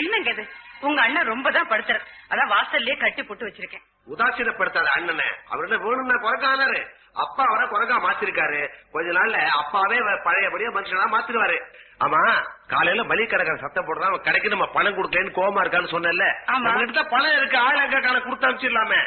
என்னங்க இது உங்க அண்ணன் ரொம்ப தான் படுத்துற அதான் வாசல்லயே கட்டி போட்டு வச்சிருக்கேன். உதாசீனப்படுத்தாத அண்ணனை. அவர் என்ன வேணும்னா குறைக்கானாரு அப்பா அவரை குறைக்கா மாத்திருக்காரு. கொஞ்ச நாள்ல அப்பாவே பழையபடியா மனுஷனா மாத்திருவாரு. ஆமா காலையில மளிகை கடைக்காரன் சத்தம் போடுறான் அவன் கடைக்கு நம்ம பணம் கொடுக்கலன்னு கோவமா இருக்கான்னு சொன்னேன்ல. ஆமா. நம்ம கிட்ட தான் பணம் இருக்கு ஆள் எங்க காண கொடுத்து அனுப்பிச்சிடலாமே.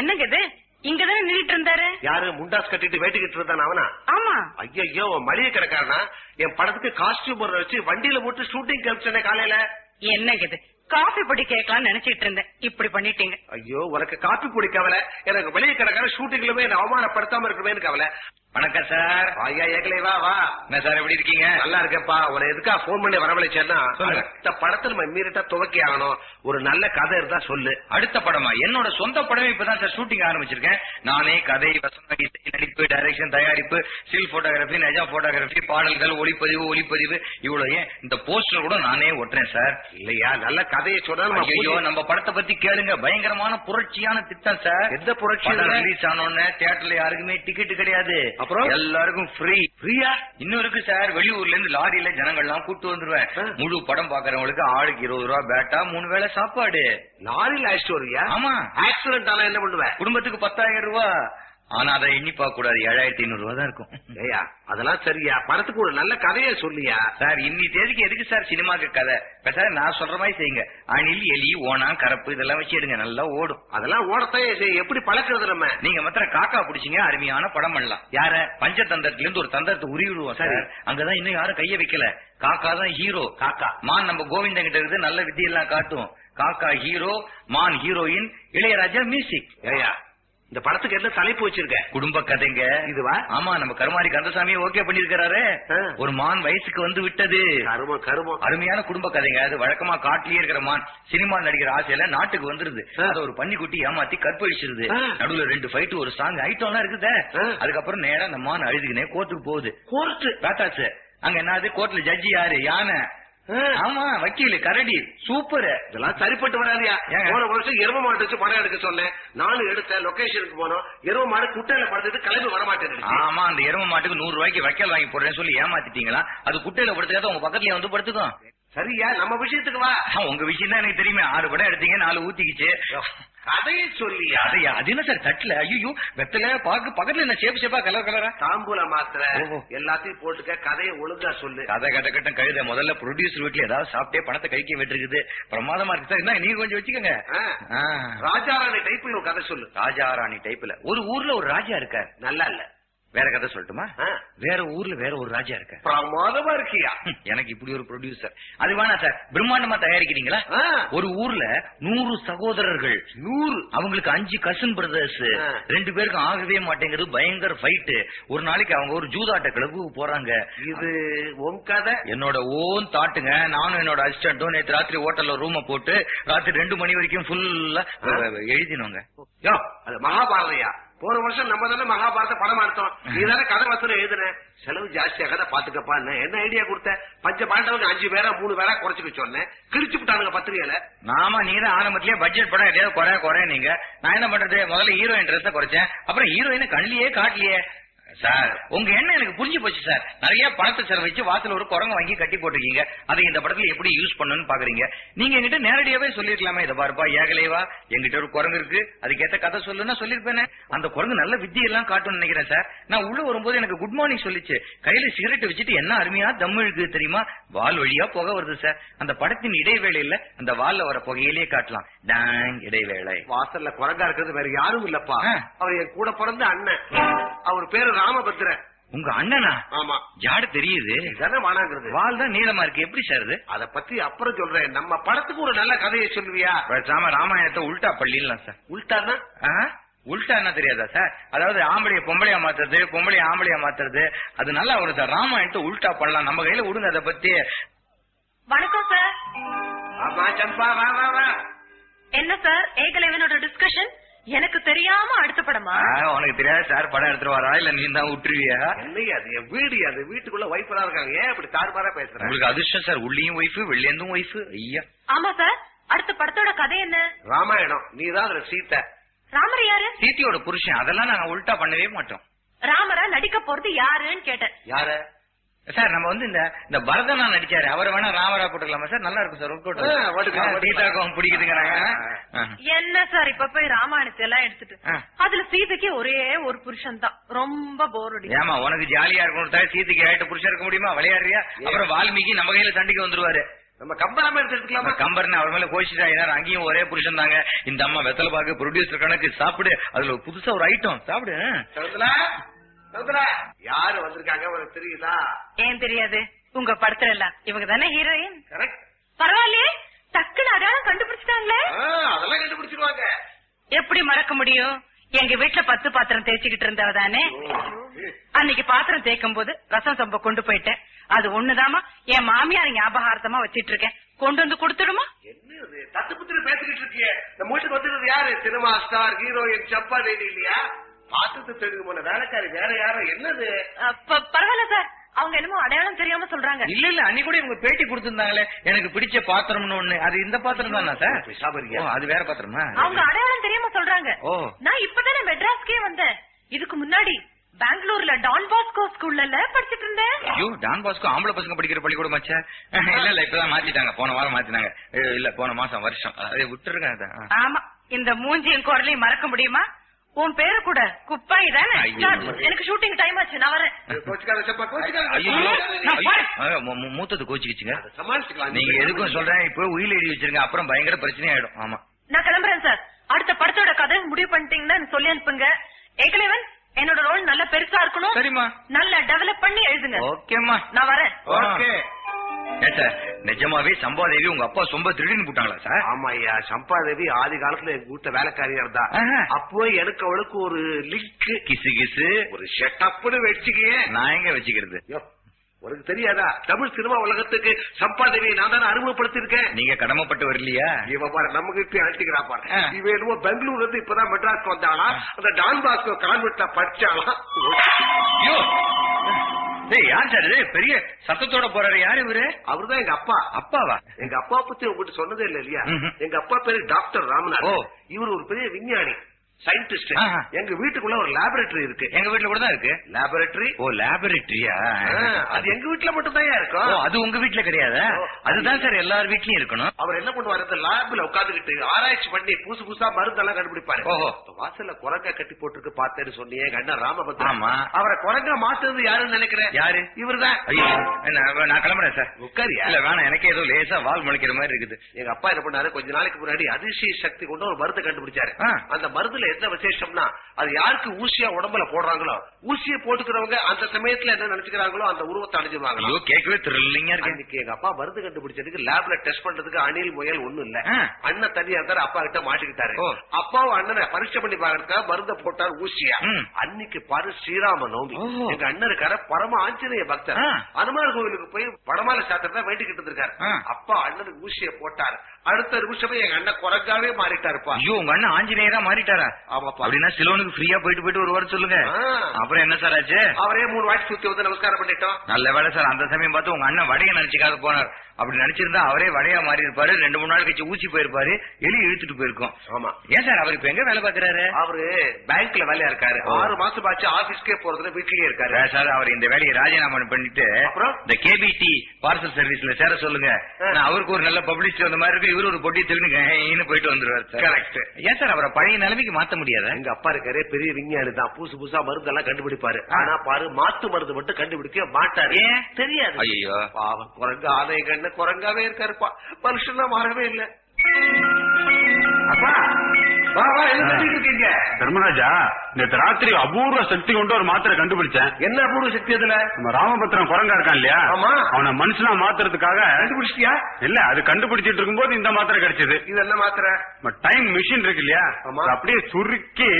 என்னங்க இது இங்கதானே நின்னுட்டு இருந்தாரு? யாரு முண்டாஸ் கட்டிட்டு வேட்டிக்கிட்டு இருந்தான் அவனா? ஆமா. ஐயோ மளிகை கடைக்காரனா? என் படத்துக்கு காஸ்டியூம் வச்சு வண்டியில போட்டு ஷூட்டிங் கிளம்பிச்சேனே காலையில. என்னங்க இது காஃபி பொடி கேட்கலாம்னு நினைச்சிட்டு இருந்தேன். இப்படி பண்ணிட்டீங்க. ஐயோ உனக்கு காப்பி பொடி கவலை. எனக்கு வெளியே கிடக்கிற ஷூட்டிங்லுமே அவமானப்படுத்தாம இருக்கணுமேனு கவலை. வணக்கம் சார். ஐயா ஏகலை வா வா. என்ன சார் எப்படி இருக்கீங்க? நல்லா இருக்கேன்ப்பா. உன எதுக்கா போன் பண்ணி வரவழைச்சேன்னா சொல்லுங்க. இந்த படத்துல நம்ம இம்மீடியட்டா துவக்கி ஆகணும். ஒரு நல்ல கதை இருந்தா சொல்லு. அடுத்த படமா? என்னோட சொந்த படமே இப்பதான் சார் ஷூட்டிங் ஆரம்பிச்சிருக்கேன். நானே கதை வசனம் இசை நடிப்பு டைரக்ஷன் தயாரிப்பு ஸ்டில் போட்டோகிராஃபி நெஜா போட்டோகிராஃபி பாடல்கள் ஒளிப்பதிவு ஒளிப்பதிவு இவ்வளவு ஏன்? இந்த போஸ்டர் கூட நானே ஒட்டுறேன் சார். இல்லையா? நல்ல கதையை சொன்னா ஐயோ நம்ம படத்தை பத்தி கேளுங்க. பயங்கரமான புரட்சியான திட்டம் சார். எந்த புரட்சி? ரிலீஸ் ஆனோடனே தியேட்டர்ல யாருக்குமே டிக்கெட் கிடையாது. அப்புறம்? எல்லாருக்கும் ஃப்ரீ ஃப்ரீயா இன்னும் இருக்கு சார். வெளியூர்ல இருந்து லாரியில ஜனங்கள் எல்லாம் கூட்டு வந்துருவேன். முழு படம் பாக்குறவங்களுக்கு ஆளுக்கு இருபது ரூபா பேட்டா மூணு வேளை சாப்பாடு. லாரியில் அழைச்சிட்டு வருவியா? ஆமா. ஆக்சிடென்ட் ஆனா என்ன பண்ணுவ குடும்பத்துக்கு பத்தாயிரம் ரூபாய் ஆனா அதை எண்ணி பார்க்க கூடாது. ஏழாயிரத்தி ஐநூறு ரூபா தான் இருக்கும். ஏயா அதெல்லாம் சரியா? படத்துக்கு ஒரு நல்ல கதையை சொல்லியா? சார் இன்னி தேதிக்கு எதுக்கு சார் சினிமாக்கு கதை? சார் நான் சொல்ற மாதிரி செய்யுங்க. அணில் எலி ஓனா கரப்பு இதெல்லாம் வச்சு எடுங்க. நல்லா ஓடும். அதெல்லாம் ஓடத்தையே செய். எப்படி பழக்கிறது நம்ம? நீங்க மாத்திரம் காக்கா பிடிச்சீங்க அருமையான படம் பண்ணலாம். யார? பஞ்சதந்திரத்துல இருந்து ஒரு தந்திரத்தை உருவி விடுவோம் சார். அங்கதான் இன்னும் யாரும் கைய வைக்கல. காக்கா தான் ஹீரோ. காக்கா. மான் நம்ம கோவிந்தன் கிட்ட இருந்து நல்ல வித்தியெல்லாம் காட்டும். காக்கா ஹீரோ மான் ஹீரோயின் இளையராஜா மியூசிக். ஏயா இந்த படத்துக்கு என்ன தலைப்பு வச்சிருக்க குடும்ப கதைங்க. இதுவா? ஆமா நம்ம கருமாரி கந்தசாமி ஓகே பண்ணிருக்காரு ஆ. ஒரு மான் வயசுக்கு வந்து விட்டது. அருமையான குடும்ப கதைங்க. அது வழக்கமா காட்டிலேயே இருக்கிற மான். சினிமா நடிக்கிற ஆசையில நாட்டுக்கு வந்துருது. அத ஒரு பன்னிக்குட்டி ஏமாத்தி கற்பழிச்சிருது. நடுவுல ரெண்டு ஃபைட் ஒரு சாங் ஐட்டம்லாம் இருக்குதே. அதுக்கப்புறம் நேரா அந்த மான் அழுதுகினே கோர்ட்டுக்கு போகுது. கோர்ட்டு பேட்டாச்சு அங்க என்னது கோர்ட்ல ஜட்ஜி யாரு? யானை. ஆமா வக்கீல் கரடி சூப்பர் இதெல்லாம் சரிப்பட்டு வராதியா? போன வருஷம் எரும மாட்டு வச்சு படம் எடுக்க சொன்னேன். நானும் எடுத்தேன் லொகேஷனுக்கு போனோம். எரும மாடு குட்டையில படுத்துட்டு கிளம்பி வரமாட்டேன் ஆமா அந்த எரும மாட்டுக்கு நூறு ரூபாய்க்கு வைக்கல் வாங்கி போடுறேன்னு சொல்லி ஏமாத்திட்டீங்களா? அது குட்டையில படுத்துக்காத உங்க பக்கத்துலயே வந்து படுத்துக்கும். சரியா நம்ம விஷயத்துக்கு வா. உங்க விஷயம் தான் எனக்கு தெரியுமே. ஆறு படம் எடுத்தீங்க நாலு ஊத்திக்கிச்சு. கதையை சொல்லியா அதையா அது என்ன சார் தட்டுல ஐயோ வெத்தல பாக்கு பக்கத்துல என்ன சேப்பு சேப்பா கலர் கலரா? தாம்பூல மாத்திர. எல்லாத்தையும் போட்டுக்க கதையை ஒழுங்கா சொல்லு. கதை கட்ட கட்டம் கழுத முதல்ல ப்ரொடியூசர் வீட்ல ஏதாவது சாப்பிட்டே பணத்தை கழிக்க விட்டுருக்குது. பிரமாதமா இருக்கு சார். இந்தாங்க, நீங்க கொஞ்சம் வச்சுக்கோங்க. ராஜாராணி டைப்ல ஒரு கதை சொல்லு. ராஜா ராணி டைப்ல ஒரு ஊர்ல ஒரு ராஜா இருக்கார். நல்லா இல்ல. வேற கதை சொல்லட்டுமா. வேற ஊர்ல வேற ஒரு ராஜா இருக்கார். பிரமாதமா இருக்கியா? எனக்கு இப்படி ஒரு ப்ரொடியூசர் அது வேணா சார் பிரம்மாண்டமா தயாரிக்கிறீங்களா. ஒரு ஊர்ல நூறு சகோதரர்கள். நூறு. அவங்களுக்கு அஞ்சு கசின் பிரதர்ஸ். ரெண்டு பேருக்கும் ஆகவே மாட்டேங்குது பயங்கர ஃபைட் ஒரு நாளைக்கு அவங்க ஒரு ஜூதாட்ட கிளப்புக்கு போறாங்க. இது உன் கதை? என்னோட ஓன் தாட்டுங்க நானும் என்னோட அசிஸ்டன்ட்டும் நேத்து ராத்திரி ஹோட்டல்ல ரூம போட்டு ராத்திரி ரெண்டு மணி வரைக்கும் ஃபுல்லா எழுதினோங்க. மகாபாரதையா? போன வருஷம் நம்ம தானே மகாபாரத படம் எடுத்தோம். நீ தானே கதை வசனம் எழுதுன. செலவு ஜாஸ்தியா கதை பாத்துக்கப்பா என்ன ஐடியா கொடுத்த? பஞ்ச பாண்டவங்க அஞ்சு பேரா மூணு பேரா குறைச்சுக்க சொன்னேன். கிழிச்சு விட்டானுங்க பத்திரிகையில. நாம நீங்க தான் ஆரம்பத்திலேயே பட்ஜெட் படம் எதையாவது குறை குறை நீங்க. நான் என்ன பண்றது? முதல்ல ஹீரோயின் ட்ரெஸ் குறைச்சேன். அப்புறம் ஹீரோயின் கண்ணிலேயே காட்டலையே. சார் உங்க எண்ணம் எனக்கு புரிஞ்சு போச்சு சார். நிறைய பணத்தை செலவழிச்சு வாசல் ஒரு குரங்கு வாங்கி கட்டி போட்டிருக்கீங்க. அதை இந்த படத்துல எப்படி யூஸ் பண்ணணும்னு பாக்குறீங்க? நீங்க என்கிட்ட நேரடியாவே சொல்லிருக்கலாமே இதை பாருப்பா ஏகலைவா. என்கிட்ட ஒரு குரங்கு இருக்கு அதுக்கேத்த கதை சொல்லுன்னா சொல்லிருப்பேனே. அந்த குரங்கு நல்ல வித்தியெல்லாம் காட்டும்னு நினைக்கிறேன் சார். நான் உள்ள வரும்போது எனக்கு குட் மார்னிங் சொல்லிச்சு. கையில சிகரெட் வச்சுட்டு என்ன அருமையா தம் இழுக்குது தெரியுமா? வால் வழியா புகை வருது சார். அந்த படத்தின் இடைவேளையில அந்த வால்ல வர புகையிலேயே காட்டலாம். டாங் இடைவேளை. வாசல்ல குரங்கா இருக்கிறது வேற யாரும் இல்லப்பா. அவர் என் கூட பிறந்த அண்ணன். அவர் பேரு ராமபத்ரன் உங்க அண்ணனா? ஆமா. ஜாடு தெரியுது. இதானே வானாங்கிறது வால் தான் நீளமா இருக்கு. எப்படி சார் இது? அத பத்தி அப்புறம் சொல்றேன். நம்ம படத்துக்கு ஒரு நல்ல கதையை சொல்லுவியா? பேசாம ராமாயணத்தை உல்டா பள்ளிலாம் சார். உள்டானா? ஆ? உல்டா என்ன தெரியாதா சார்? அதாவது ஆம்பளைய பொம்பளையா மாத்துறது பொம்பளைய ஆம்பளையா மாத்துறது அது நல்லா வரும் சார். ராமாயணத்தை உல்டா பண்ணலாம். நம்ம கையில விடுங்க அதை பத்தி. வணக்கம் சார். ஆமா சம்பா வா வா வா. என்ன சார்? ஏகலைவனோட டிஸ்கஷன் எனக்கு தெரியாம அடுத்த படமா? உனக்கு தெரியாது சார் படம் எடுத்துட்டு வரா இல்ல நீ தான் விட்டுருவியா என்னையா அது? என் வீடு அது வீட்டுக்குள்ள வைஃபரா இருக்காங்க. ஏன் இப்படி தாறுமாறா பேசுறேன் உங்களுக்கு அதிர்ஷ்டம் சார் உள்ளியும் ஒய்ஃபு வெளியேந்தும் ஒய்ஃபு ஐயா. ஆமா சார் அடுத்த படத்தோட கதை என்ன? ராமாயணம். நீதான் அதுல சீத்தை. ராமர் யாரு? சீத்தியோட புருஷன். அதெல்லாம் நாங்க உல்டா பண்ணவே மாட்டோம். ராமரா நடிக்க போறது யாருன்னு கேட்டேன். யார? சார் நம்ம வந்து இந்த இந்த பரதனா நடிச்சாரு. அவரை வேணா ராமரா போட்டுக்கலாமா சார்? நல்லா இருக்கும் சார் ஒர்க் போட்டுக்கலாம். சீதாக்கம் பிடிக்குதுங்கிறாங்க. என்ன சார் இப்ப போய் ராமாயணத்தை எல்லாம் எடுத்துட்டு. அதுல சீதைக்கு ஒரே ஒரு புருஷன் தான். ரொம்ப போர் அடி ஏமா உனக்கு ஜாலியா இருக்கணும் சார் சீத்துக்கு ஏட்டு புருஷன் இருக்க முடியுமா? விளையாடுறியா? அப்புறம் வால்மீகி நம்ம கையில சண்டைக்கு வந்துருவாரு. நம்ம கம்பராம எடுத்துக்கலாமா? கம்பர்னு அவர் மேல ஏன்னா அங்கேயும் ஒரே புருஷன் தாங்க. இந்த அம்மா வெத்தலை பாக்கு ப்ரொடியூசர் கணக்கு சாப்பிடு அதுல ஒரு புதுசா ஒரு ஐட்டம் சாப்பிடு யாரு வந்திருக்காங்க? உனக்கு தெரியுதா? ஏன் தெரியாது? உங்க படத்துல எல்லாம் இவங்க தானே ஹீரோயின்? கரெக்ட் பரவாயில்லையே. டக்குன்னு அடையாளம் கண்டுபிடிச்சிட்டாங்களே. அதெல்லாம் கண்டுபிடிச்சிருவாங்க. எப்படி மறக்க முடியும்? எங்க வீட்டுல பத்து பாத்திரம் தேய்ச்சிக்கிட்டு இருந்தவ தானே. அன்னைக்கு பாத்திரம் தேய்க்கும் போது ரசம் சொம்ப கொண்டு போயிட்டேன். அது ஒண்ணுதாமா என் மாமியார் ஞாபகார்த்தமா வச்சிட்டு இருக்கேன். கொண்டு வந்து கொடுத்துடுமா? என்ன தத்து புத்திரி பேசிக்கிட்டு இருக்கியே. நம்ம வீட்டுக்கு வந்துருது யாரு? சினிமா ஸ்டார் ஹீரோயின் சப்பா லேடி இல்லையா? பாத்துட்டு தெரிஞ்சு போன வேலைக்காரி வேற யாரோ என்னது? பரவாயில்ல சார். அவங்க என்னமோ அடையாளம் தெரியாம சொல்றாங்க. இல்ல இல்ல அன்னைக்கு கூட இவங்க பேட்டி கொடுத்திருந்தாங்களே. எனக்கு பிடிச்ச பாத்திரம்னு ஒண்ணு. அது இந்த பாத்திரம் தானா சார்? பேசாம ஓ, அது வேற பாத்திரமா? அவங்க அடையாளம் தெரியாம சொல்றாங்க. ஓ. நான் இப்பதானே மெட்ராஸ்க்கே வந்தேன். இதுக்கு முன்னாடி பெங்களூர்ல டான் பாஸ்கோ ஸ்கூல்ல படிச்சிட்டு இருந்தேன். ஐயோ டான் பாஸ்கோ ஆம்பளை பசங்க படிக்கிற பள்ளிக்கூடம் மச்சா இல்ல இல்ல இப்பதான் மாத்திட்டாங்க. போன வாரம் மாத்தினாங்க. இல்ல போன மாசம் வருஷம். அதை. விட்டுருங்க. ஆமா இந்த மூஞ்சியும் குரலையும் மறக்க முடியுமா? உன் பேரு கூட குப்பாய் தானே. எனக்கு ஷூட்டிங் டைம் ஆச்சு நான் வரேன். மூத்தது கோச்சிக்கிச்சுங்க. நீங்க எதுக்கும் சொல்றேன் இப்போ உயில் எழுதி வச்சிருங்க அப்புறம் பயங்கர பிரச்சனை ஆயிடும். ஆமா. நான் கிளம்புறேன் சார். அடுத்த படத்தோட கதை முடிவு பண்ணிட்டீங்கன்னா சொல்லி அனுப்புங்க. ஏகலேவன் என்னோட ரோல் நல்ல பெருசா இருக்கணும். சரிம்மா. நல்லா டெவலப் பண்ணி எழுதுங்க. ஓகேம்மா. நான் வரேன். ஓகே. நிஜமாவே சம்பாதேவி உங்க அப்பா சொம்ப திருடின்னு போட்டாங்களா சார்? ஆமா ஐயா சம்பாதேவி ஆதி காலத்துல எங்க வீட்டு வேலைக்காரியா இருந்தா. அப்போ எனக்கு அவளுக்கு ஒரு லிங்க் கிசு கிசு. ஒரு ஷெட்டப்னு வச்சுக்கியே. நான் எங்க வச்சுக்கிறது? உனக்கு தெரியாதா? தமிழ் சினிமா உலகத்துக்கு சம்பாதேவியை நான் தானே அறிமுகப்படுத்திருக்கேன் நீங்க கடமைப்பட்டு வரலையா? இவ பாரு நம்ம கிட்ட அழைச்சிக்கிறா பாரு. இவ என்னமோ பெங்களூர்ல இருந்து இப்பதான் மெட்ராஸ்க்கு வந்தாளா? அந்த டான் பாஸ்கோ கான்வென்ட்ல படிச்சாலாம் ஐயோ டேய் யார் சார் இது? பெரிய சத்தத்தோட போறாரு. யாரு இவரு? அவர்தான் எங்க அப்பா. அப்பாவா? எங்க அப்பா பத்தி உங்ககிட்ட சொன்னதே இல்ல இல்லையா. எங்க அப்பா பேரு டாக்டர் ராமநாத். இவர் ஒரு பெரிய விஞ்ஞானி. சயின்டிஸ்ட். எங்க வீட்டுக்குள்ள ஒரு லேபரேட்டரி இருக்கு. எங்க வீட்டுல கூட தான் இருக்கு. லேபரேட்டரி ஓ லேபரேட்டரியா அது எங்க வீட்டுல மட்டும் தான் இருக்கும் அது உங்க வீட்டுல கிடையாதா. அதுதான் சார் எல்லார் வீட்லயும் இருக்கணும். அவர் என்ன பண்ணுவாரு லேப்ல உட்காந்துக்கிட்டு ஆராய்ச்சி பண்ணி புதுசு புதுசா மருந்தெல்லாம் கண்டுபிடிப்பாரு. ஓஹோ. வாசல்ல குரங்க கட்டி போட்டுருக்கு பார்த்தேன்னு சொன்னியே எங்க அண்ணன் ராமபத்ரன் ஆமா. அவரை குரங்க மாத்துறது யாருன்னு நினைக்கிறேன்? யாரு? இவர்தான். ஐயோ நான் கிளம்புறேன் சார். உட்காரியா? இல்ல வேணாம் எனக்கே ஏதோ லேசா வால் முளைக்கிற மாதிரி இருக்குது. எங்க அப்பா என்ன பண்ணாரு கொஞ்ச நாளைக்கு முன்னாடி அதிசய சக்தி கொண்டு ஒரு மருந்து கண்டுபிடிச்சாரு. அந்த மருந்துல என்ன விசேஷம்னா அது யாருக்கு ஊசியா உடம்புல போடுறாங்களோ ஊசியை போட்டுக்கிறவங்க அந்த சமயத்துல என்ன நினைச்சுக்கிறாங்களோ அந்த உருவத்தை அடைஞ்சிருவாங்க கேட்கவே எங்க அப்பா மருந்து கண்டுபிடிச்சதுக்கு லேப்ல டெஸ்ட் பண்றதுக்கு அணில் முயல் ஒண்ணும் இல்ல. அண்ணன் தனியா இருந்தாரு அப்பா கிட்ட மாட்டிக்கிட்டாரு. அப்பாவும் அண்ணனை பரீட்சை பண்ணி பாக்கிறதுக்காக மருந்த போட்டார் ஊசியா. அன்னைக்கு பாரு ஸ்ரீராம ஓஹோ. எங்க அண்ணன் இருக்காரு பரம ஆஞ்சநேய பக்தர். அனுமார் கோவிலுக்கு போய் படமால சாத்திரத்தை வேண்டிக்கிட்டு இருக்காரு. அப்பா அண்ணனுக்கு ஊசியை போட்டார் அடுத்த நிமிஷமே எங்க அண்ணன் குரங்காவே மாறிட்டாருப்பா. ஐயோ உங்க அண்ணன் ஆஞ்சநேயரா மாறிட்டாரா? ஆமாப்பா. அப்படின்னா சிலோனுக்கு ஃப்ரீயா போயிட்டு போயிட்டு ஒரு வாரம் சொல்லுங்க. அப்புறம் என்ன சார் ஆச்சு? அவரே மூணு வாட்டி சுத்தி வந்து நமஸ்காரம் பண்ணிட்டோம். நல்ல வேலை சார் அந்த சமயம் பார்த்து உங்க அண்ணன் வடைய நினைச்சுக்காத போனார். அப்படி நினைச்சிருந்தா அவரே வடையா மாறி இருப்பாரு ரெண்டு மூணு நாள் கழிச்சு ஊசி போயிருப்பாரு. எலி இழுத்துட்டு போயிருக்கோம். ஆமா. ஏன் சார் அவர் இப்ப எங்க வேலை பாக்குறாரு அவரு பேங்க்ல வேலையா இருக்காரு. ஆறு மாசம் ஆச்சு ஆபீஸ்க்கே போறதுல வீட்லயே இருக்காரு. சார், அவர் இந்த வேலையை ராஜினாமா பண்ணிட்டு அப்புறம்? இந்த கேபிடி பார்சல் சர்வீஸ்ல சேர சொல்லுங்க. அவருக்கு ஒரு நல்ல பப்ளிசிட்டி வந்த மாதிரி இருக்கு. இவரு ஒரு பொட்டி திருன்னு போயிட்டு வந்துருவாரு சார். Correct. ஏன் சார் அவரை பழைய நிலைமைக்கு மாத்த முடியாதா? எங்க அப்பா இருக்காரு பெரிய விஞ்ஞானி தான். புதுசு புதுசா மருந்து எல்லாம் கண்டுபிடிப்பாரு ஆனா பாரு மாத்து மருந்து மட்டும் கண்டுபிடிக்க மாட்டாரு? தெரியாது. ஐயோ பாவம். குரங்கு ஆலய கண்ணு குரங்காவே இருக்காருப்பா. மனுஷனா மாறவே இல்ல. அப்பா! வா வா என்ன பண்ணிட்டு இருக்கீங்க? தர்மராஜா நேற்று ராத்திரி அபூர்வ சக்தி கொண்டு ஒரு மாத்திரை கண்டுபிடிச்சேன். என்ன அபூர்வ சக்தி அதுல? நம்ம ராமபத்திரம் குரங்கா இருக்கான் இல்லையா? ஆமா. அவனை மனுஷனா மாத்துறதுக்காக கண்டுபிடிச்சிட்டியா? இல்ல அது கண்டுபிடிச்சிட்டு இருக்கும்போது இந்த மாத்திரை கிடைச்சது. இது என்ன மாத்திரை? டைம் மிஷின் இருக்கு இல்லையா? அப்படியே சுருக்கி.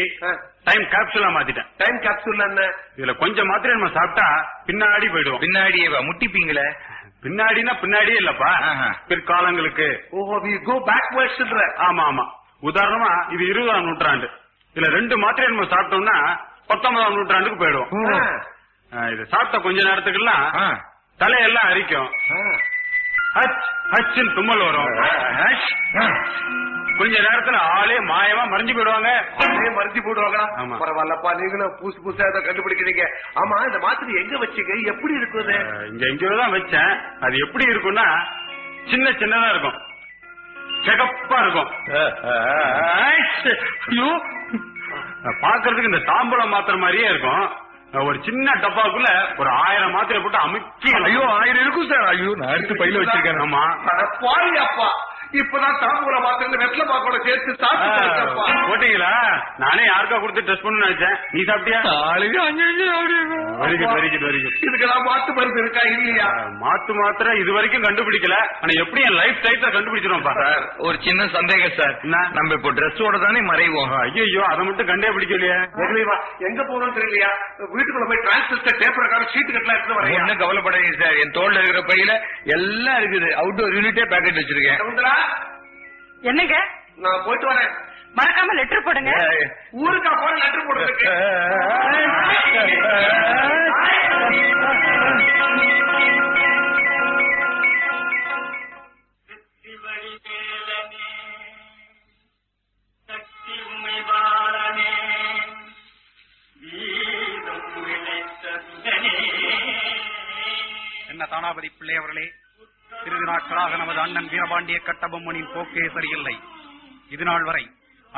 டைம் கேப்சூலா மாத்திட்டேன். டைம் கேப்சூல் என்ன? இதுல கொஞ்சம் மாத்திரை நம்ம சாப்பிட்டா பின்னாடி போயிடுவோம். பின்னாடியே முட்டிப்பீங்களே? பின்னாடினா பின்னாடியே இல்லப்பா. பிற்காலங்களுக்கு. ஓஹோ கோ பேக்வர்ட்ஸ்ன்ற ஆமா ஆமா. உதாரணமா இது இருபதாம் நூற்றாண்டு. இதுல ரெண்டு மாத்திரை நம்ம சாப்பிட்டோம்னா பத்தொன்பதாம் நூற்றாண்டுக்கு போயிடுவோம் ஆ, இது சாப்பிட்ட கொஞ்ச நேரத்துக்குலாம் தலையெல்லாம் அரிக்கும். ஹச் ஹச்னு தும்மல் வரும். கொஞ்ச நேரத்துல ஆளே மாயமா மறைஞ்சு போயிடுவாங்க. போடுவாங்களா ஆமா. பரவாயில்லப்பா நீங்களும் புதுசு புதுசா ஏதோ கண்டுபிடிக்கிறீங்க. ஆமா இந்த மாத்திரை எங்க வச்சீங்க எப்படி இருக்குது? இங்க எங்கேயோ தான் வச்சேன். அது எப்படி இருக்கும்னா சின்ன சின்னதா இருக்கும். சிகப்பா இருக்கும். ஐயோ. பாக்குறதுக்கு இந்த தாம்பூலம் மாத்திரை மாதிரியே இருக்கும். ஒரு சின்ன டப்பாக்குள்ள ஒரு ஆயிரம் மாத்திரை போட்டு அமுக்கி ஐயோ ஆயிரம் இருக்கும் சார். ஐயோ நான் எடுத்து பையில வச்சிருக்கேன். ஆமா. பாருங்கப்பா. இப்பதான் தாம்பூல மாத்திரை வெத்தலை பாக்கோட சேர்த்து சாப்பிட்டுப்பா போட்டீங்களா? நானே யாருக்கா கொடுத்து டெஸ்ட் பண்ணு நினைச்சேன். நீ சாப்பிட்டியா? இதுக்கெல்லாம் மாத்து மருந்து இருக்கா இல்லையா? மாத்து மாத்திரை இது வரைக்கும் கண்டுபிடிக்கல. ஆனா எப்படி என் லைஃப் டைத்தை கண்டுபிடிச்சிருவோம் சார் ஒரு சின்ன சந்தேகம் சார். என்ன? நம்ம இப்போ ட்ரெஸ்ஸோட தானே மறைவோம். ஐயோ அதை மட்டும் கண்டே பிடிக்கலையே எங்க போகணும்னு தெரியலையா? வீட்டுக்குள்ள போய் டிரான்சிஸ்டர் டேப் ரெக்கார்டு ஷீட் கட்டலாம் எடுத்து வரையா ஒன்னும் கவலைப்படாதீங்க சார். என் தோல்ல இருக்கிற பையில எல்லாம் இருக்குது. அவுட்டோர் யூனிட்டே பேக்கெட் வச்சிருக்கேன். என்னங்க? நான் போயிட்டு வரேன். மறக்காம லெட்டர் போடுங்க. ஊருக்கா போற லெட்டர் போடுறதுக்கு என்ன தானாபதி பிள்ளை அவர்களே நாட்களாக நமது அண்ணன் வீரபாண்டிய கட்டபொம்மனின் போக்கே சரியில்லை. இது நாள் வரை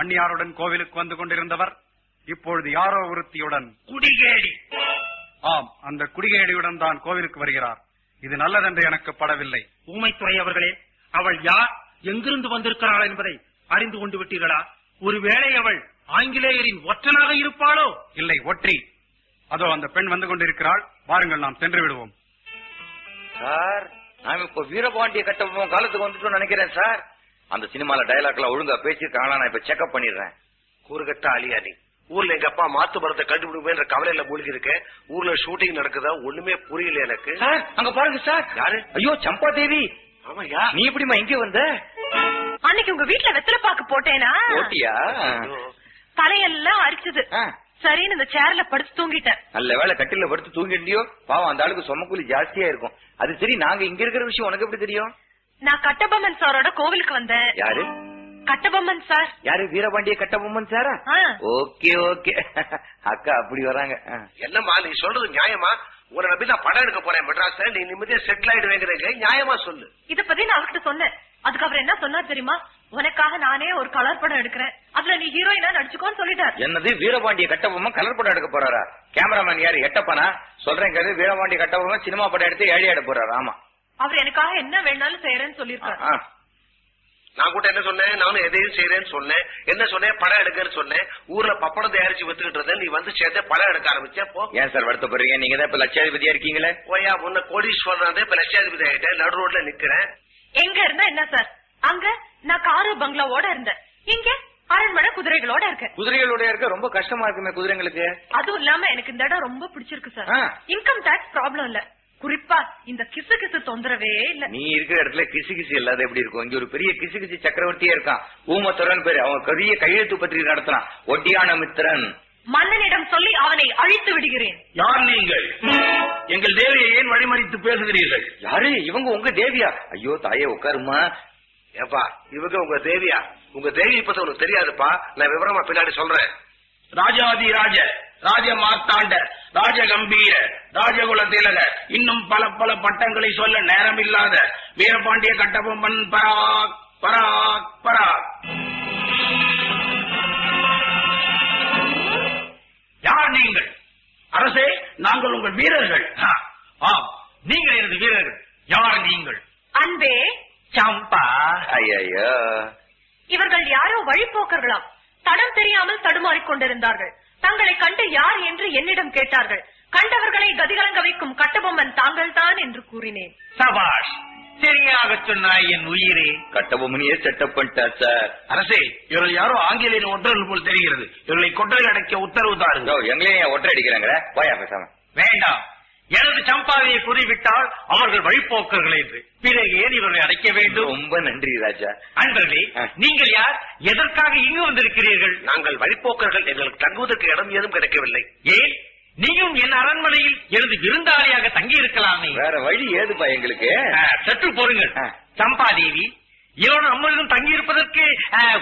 அந்நியாருடன் கோவிலுக்கு வந்து கொண்டிருந்தவர் இப்பொழுது யாரோ ஒருத்தியுடன் குடிகேடி. ஆம் அந்த குடிகேடியுடன் தான் கோவிலுக்கு வருகிறார். இது நல்லதென்று எனக்கு படவில்லை. ஊமைத்துறை அவர்களே அவள் யார்? எங்கிருந்து வந்திருக்கிறாள் என்பதை அறிந்து கொண்டு விட்டீர்களா? ஒருவேளை அவள் ஆங்கிலேயரின் ஒற்றனாக இருப்பாளோ? இல்லை ஒற்றி. அதோ அந்த பெண் வந்து கொண்டிருக்கிறாள். வாருங்கள் நாம் சென்று விடுவோம். சார் நாம இப்ப வீரபாண்டிய கட்டபொம்மன் காலத்துக்கு வந்துட்டோம் நினைக்கிறேன் சார். அந்த சினிமால டயலாக் எல்லாம் ஒழுங்கா பேசியிருக்காங்களா நான் இப்ப செக்அப் பண்ணிடுறேன். கூறுகட்ட ஆலியா நீ ஊர்ல எங்க அப்பா மாத்து மரத்தை கண்டுபிடிப்பேன்ற கவலையில மூழ்கி இருக்கேன் ஊர்ல ஷூட்டிங் நடக்குதா ஒண்ணுமே புரியல எனக்கு. சார் அங்க பாருங்க சார். யாரு? ஐயோ சம்பா தேவி. ஆமாயா நீ எப்படிமா இங்க வந்த? அன்னைக்கு உங்க வீட்டுல வெத்தலை பாக்கு போட்டேனா? ஓட்டியா தலையெல்லாம் அரிச்சது. ஆ. சரின்னு இந்த சேர்ல படுத்து தூங்கிட்டேன். நல்ல வேலை கட்டில படுத்து தூங்கிட்டியோ? பாவம் அந்த ஆளுக்கு சொமக்கூலி ஜாஸ்தியா இருக்கும். அது சரி நாங்க இங்க இருக்கிற விஷயம் உனக்கு எப்படி தெரியும்? நான் கட்டபொம்மன் சாரோட கோவிலுக்கு வந்தேன். யாரு? கட்டபொம்மன் சார். யாரு? வீரபாண்டிய கட்டபொம்மன் சாரா? ஆ. Okay okay. அக்கா அப்படி வராங்க. என்னம்மா நீ சொல்றது நியாயமா? உன்னை நம்பி நான் படம் எடுக்க போறேன் மெட்ராஸ்ல. நீ நிம்மதியா செட்டில் ஆயிடுவேங்கிறீங்க நியாயமா சொல்லு. இத பத்தி நான் அவர்கிட்ட சொன்னேன். அதுக்கு அவர் என்ன சொன்னார் தெரியுமா? உனக்காக நானே ஒரு கலர் படம் எடுக்கிறேன். அதுல நீ ஹீரோயினா நடிச்சுக்கோன்னு சொல்லிட்டார். என்னது வீரபாண்டிய கட்டபொம்மன் கலர் படம் எடுக்க போறாரா? கேமராமேன் யாரு? எட்டப்பனா? சொல்றேன் கேது வீரபாண்டிய கட்டபொம்மன் சினிமா படம் எடுத்து ஏழை எட போறாரு ஆமா. அவர் எனக்காக என்ன வேணாலும் செய்யறேன்னு சொல்லிருக்காரு ஆ. நான் கூட என்ன சொன்னேன்? நானும் எதையும் செய்யறேன்னு சொன்னேன். என்ன சொன்னேன்? படம் எடுக்கன்னு சொன்னேன். ஊர்ல பப்படம் தயாரிச்சு வித்துக்கிட்டு இருந்தேன் நீ வந்து சேர்த்து படம் எடுக்க ஆரம்பிச்ச போ. ஏன் சார் வருத்தப்படுறீங்க? நீங்க தான் இப்ப லட்சாதிபதியா இருக்கீங்களே? போயா முன்ன கோடீஸ்வரன் இப்ப லட்சாதிபதி ஆயிட்டேன். நடு ரோட்ல நிக்கிறேன். எங்க இருந்தா என்ன சார்? அங்க நான் காரு பங்களாவோட இருந்தேன். இங்க அரண்மனை குதிரைகளோட இருக்கேன் குதிரைகளோட இருக்க ரொம்ப கஷ்டமா இருக்குமே குதிரைங்களுக்கு? அதுவும் இல்லாம எனக்கு இந்த இடம் ரொம்ப பிடிச்சிருக்கு சார். இன்கம் டாக்ஸ் ப்ராப்ளம் இல்ல. குறிப்பா இந்த கிசு கிசு தொந்தரவே இல்ல. நீ இருக்கிற இடத்துல கிசு கிசு இல்லாத எப்படி இருக்கும்? இங்க ஒரு பெரிய கிசு கிசு சக்கரவர்த்தியே இருக்கான். ஊமத்துறன் பேரு. அவன் பெரிய கையெழுத்து பத்திரிகை நடத்தினான் ஒட்டியான மித்திரன். மன்னனிடம் சொல்லி அவனை அழித்து விடுகிறேன். யார் நீங்கள்? எங்கள் தேவியை ஏன் வழிமறித்து பேசுகிறீர்கள்? யாரு? இவங்க உங்க தேவியா? ஐயோ தாயே உட்காருமா ஏப்பா இவங்க உங்க தேவியா? உங்க தேவி பத்தி உனக்கு தெரியாதுப்பா. நான் விவரமா பின்னாடி சொல்றேன். ராஜாதி ராஜ ராஜ மார்த்தாண்ட ராஜகம்பீர ராஜகுல திலக. இன்னும் பல பல பட்டங்களை சொல்ல நேரமில்லாத வீரபாண்டிய கட்டபொம்மன் பராக் பராக் பராக். யார் நீங்கள்? அரசே நாங்கள் உங்கள் வீரர்கள். ஆம் நீங்கள் எனது வீரர்கள். யார் நீங்கள்? அன்பே சம்பா. ஐயோ இவர்கள் யாரோ வழிபோக்கர்களாம். தடம் தெரியாமல் தடுமாறிக் கொண்டிருந்தார்கள். தங்களை கண்டு யார் என்று என்னிடம் கேட்டார்கள். கண்டவர்களை கதிகலங்க வைக்கும் கட்டபொம்மன் தாங்கள்தான் என்று கூறினேன். சபாஷ் சரியாக சொன்னாய் என் உயிரே. கட்டபொம்மனியே செட்டப் பண்ணிட்டா சார். அரசே இவர்கள் யாரோ ஆங்கிலேயர் ஒற்றர்கள் போல் தெரிகிறது. இவர்களை கொட்டையில் அடைக்க உத்தரவு இதோ, தாருங்கள் எங்களையும் ஒற்றை அடிக்கிறாங்க பேசாம. வேண்டாம். எனது சம்பாவியை கூறிவிட்டால் அவர்கள் வழிபோக்கர்கள் என்று. பிறகு ஏன் இவர்களை அடைக்க வேண்டும்? ரொம்ப நன்றி ராஜா. அன்பர்களே. நீங்கள் யார்? எதற்காக இங்கு வந்திருக்கிறீர்கள்? நாங்கள் வழிப்போக்கர்கள். எங்களுக்கு தங்குவதற்கு இடம் ஏதும் கிடைக்கவில்லை. ஏன்? நீயும் என் அரண்மனையில் எனது விருந்தாளியாக தங்கி இருக்கலாமே வேற வழி ஏதுப்பா எங்களுக்கு? சற்று பொறுங்கள். சம்பாதேவி இவன் நம்மளிடம் தங்கி இருப்பதற்கு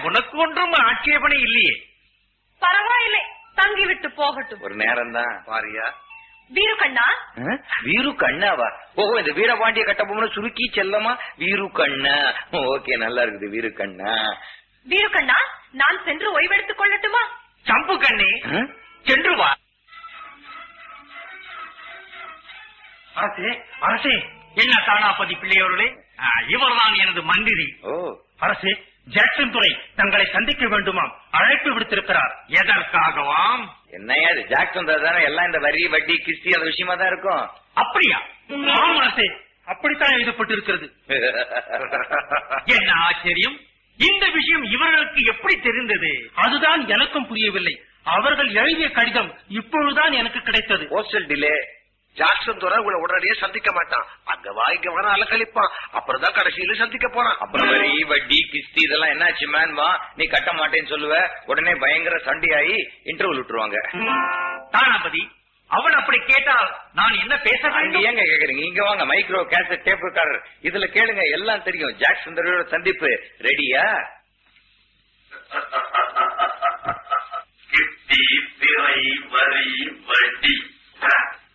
உனக்கு ஒன்றும் ஆட்சேபனை இல்லையே. பரவாயில்லை. தங்கி விட்டு போகட்டும். ஒரு நேரம் தான் பாரியா. வீரு கண்ணா? வீரு கண்ணாவா? ஓஹோ இந்த வீரபாண்டிய கட்டபொம்மனை சுருக்கி செல்லமா? வீரு கண்ணா. ஓகே நல்லா இருக்குது வீரு கண்ணா. வீரு கண்ணா நான் சென்று ஓய்வெடுத்துக் கொள்ளட்டுமா? சம்பு கண்ணே? சென்று வா. அரசே அரசே என்ன தானாபதி பிள்ளையோர்களே இவர்தான் எனது மந்திரி. ஓ. அரசே ஜாக்சன் துறை தங்களை சந்திக்க வேண்டுமாம். அழைப்பு விடுத்திருக்கிறார். எதற்காகவாம்? என்னையா ஜாக்சன் தானே எல்லாம் இந்த வரி வட்டி கிஸ்தி அந்த விஷயமா தான் இருக்கும். அப்படியா? ஆம் அரசே. அப்படித்தான் எழுதப்பட்டிருக்கிறது. என்ன ஆச்சரியம்? இந்த விஷயம் இவர்களுக்கு எப்படி தெரிந்தது? அதுதான் எனக்கும் புரியவில்லை. அவர்கள் எழுதிய கடிதம் இப்பொழுதுதான் எனக்கு கிடைத்தது. போஸ்டல் டிலே ஜாக்சன் துறை உங்களை உடனடியே சந்திக்க மாட்டான். அங்க வா இங்க வர அலக்கழிப்பான் அப்புறம் தான் கடைசியில சந்திக்க போறான். அப்புறம் வட்டி கிஸ்தி இதெல்லாம் என்னாச்சு மேன்மா நீ கட்ட மாட்டேன்னு சொல்லுவ. உடனே பயங்கர சண்டையாகி இன்டர்வல் விட்டுருவாங்க. தானாபதி அவன் அப்படி கேட்டால் நான் என்ன பேச வேண்டும்? ஏங்க கேக்குறீங்க? இங்க வாங்க மைக்ரோ கேசட் டேப் ரெக்கார்டர் இதுல கேளுங்க எல்லாம் தெரியும். ஜாக்சன் துறையோட சந்திப்பு. ரெடியா கிட்டி திரை வரி வட்டி.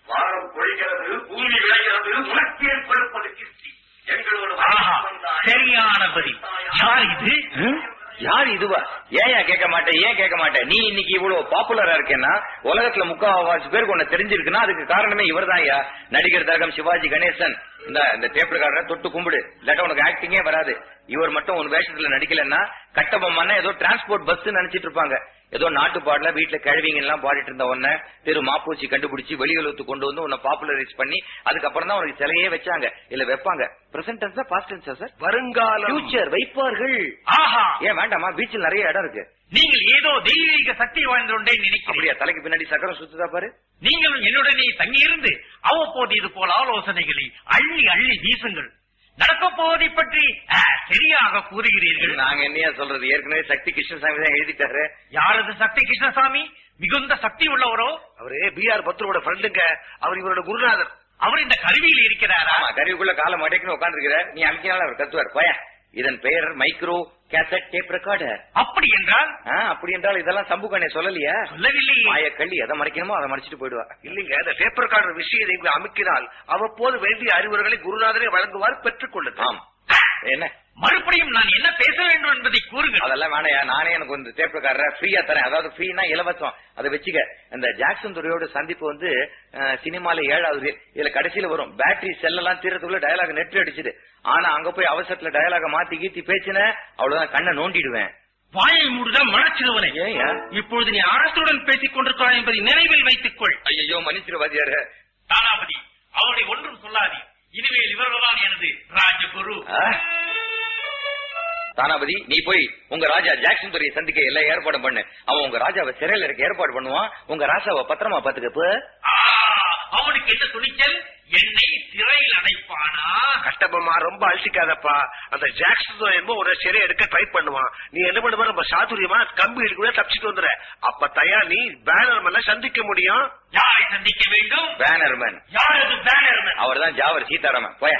வாரம் பொழிகிறது பூமி விளைகிறது உனக்கு ஏற்படுப்பது எங்களோட ஆஹா சரியான பதில் யார் இது? யார் இதுவா? ஏன் கேட்க மாட்டேன் ஏன் கேட்க மாட்டேன்? நீ இன்னைக்கு இவ்வளவு பாப்புலரா இருக்கேன்னா உலகத்துல முக்காவாசி பேருக்கு உன்னை தெரிஞ்சிருக்குன்னா அதுக்கு காரணமே இவர்தான் ஐயா. நடிகர் தரகம் சிவாஜி கணேசன். இந்த இந்த டேப்லக்காரனை தொட்டு கும்பிடு. இல்லாட்ட உனக்கு ஆக்டிங்கே வராது. இவர் மட்டும் உன் வேஷத்துல நடிக்கலன்னா கட்டபொம்மன்னா ஏதோ டிரான்ஸ்போர்ட் பஸ் நினைச்சிட்டு இருப்பாங்க. ஏதோ நாட்டு பாடல வீட்டுல கிழவிங்க எல்லாம் பாடிட்டு இருந்த உன்ன திரு மாப்பூச்சி கண்டுபிடிச்சு வெளியுலகத்துக்கு கொண்டு வந்து உன்னை பாப்புலரைஸ் பண்ணி அதுக்கப்புறம் தான் உனக்கு சிலையே வச்சாங்க. இல்ல வைப்பாங்க. பிரசன்ட் டென்ஸா பாஸ்ட் டென்ஸா சார் வருங்காலம். ஃபியூச்சர் வைப்பார்கள். ஆஹா. ஏன் வேண்டாமா? பீச்சில் நிறைய இடம் இருக்கு. நீங்கள் ஏதோ தெய்வீக சக்தி வாழ்ந்தொன்றே நினைக்கிறீர்கள் அப்படியா? தலைக்கு பின்னாடி சக்கரம் சுத்துதா பாரு. நீங்களும் என்னுடனே தங்கியிருந்து அவ்வப்போது இது போல ஆலோசனைகளை அள்ளி அள்ளி வீசுங்கள். நடக்கப் போவதை பற்றி சரியாக கூறுகிறீர்கள். நாங்க என்னையா சொல்றது? ஏற்கனவே சக்தி கிருஷ்ணசாமி தான் எழுதிட்டாரு. யாரது சக்தி கிருஷ்ணசாமி? மிகுந்த சக்தி உள்ளவரோ? அவரு பி ஆர் பத்ரோட ஃப்ரெண்டுங்க அவர் இவரோட குருநாதர். அவர் இந்த கருவியில் இருக்கிறாரா? கருவிக்குள்ள காலை மடக்கின்னு உட்காந்துருக்கிற நீ அமைக்கினால அவர் கத்துவார். போய. இதன் பெயர் மைக்ரோ கேசட் டேப் ரெக்கார்டர் அப்படி என்றால்? அப்படி என்றால் இதெல்லாம் சம்புகண்ணே சொல்லலையா? சொல்லவில்லை. மாய கள்ளி எதை மறைக்கணுமோ அதை மறைச்சிட்டு போயிடுவா. இல்லைங்க பேப்பர் கார்டு விஷயம் நீங்க அமைக்கிறால் அவ்வப்போது வேண்டிய அறிவுரைகளை குருநாதரே வழங்குவார் பெற்றுக் கொள்ளுங்க ஆம். என்ன? மறுபடியும் நான் என்ன பேச வேண்டும் என்பதை கூறுங்கள். அதெல்லாம் வேணையா? நானே எனக்கு வந்து டேப்லக்காரர ஃப்ரீயா தரேன். அதாவது ஃப்ரீனா இலவசம். அதை வச்சுக்க. இந்த ஜாக்சன் துறையோட சந்திப்பு வந்து சினிமால ஏழாவது இதுல கடைசியில வரும். பேட்டரி செல் எல்லாம் தீரத்துக்குள்ள டயலாக் நெட் அடிச்சுது. ஆனா அங்க போய் அவசரத்துல டயலாக மாத்தி கீத்தி பேச்சுன அவ்வளவுதான். கண்ணை நோண்டிடுவேன். வாயை மூடுதான் மனச்சிறுவனை? இப்பொழுது நீ அரசுடன் பேசிக் கொண்டிருக்கிறாய் என்பதை நினைவில் வைத்துக் கொள் ஐயோ மன்னிச்சிருவாதியாரு தானாபதி அவனை ஒன்றும் சொல்லாதே இனிமேல் இவர்கள்தான் எனது ராஜகுரு. தானாபதி நீ போய் உங்க ராஜா ஜாக்சன் துறையை சந்திக்க எல்லா ஏற்பாடும் பண்ணு. அவன் உங்க ராஜாவை சிறையில இருக்க ஏற்பாடு பண்ணுவான். உங்க ராசாவை பத்திரமா பாத்துக்கப்ப அவனுக்கு என்ன துணிச்சல்? என்னை சிறையில் அடைப்பானா? கஷ்டப்பமா ரொம்ப அழிச்சிக்காதப்பா அந்த ஜாக்சன் ஒரு சிறை எடுக்க ட்ரை பண்ணுவான். நீ என்ன பண்ணுவ? நம்ம சாதுரியமா கம்பி இடுக்குள்ள தப்பிச்சுட்டு வந்துற அப்ப தயா நீ பேனர் மேல சந்திக்க முடியும். யாரை சந்திக்க வேண்டும்? பேனர்மேன். யாரது பேனர்மேன்? அவர் தான் ஜாவர் சீதாராமன். போய.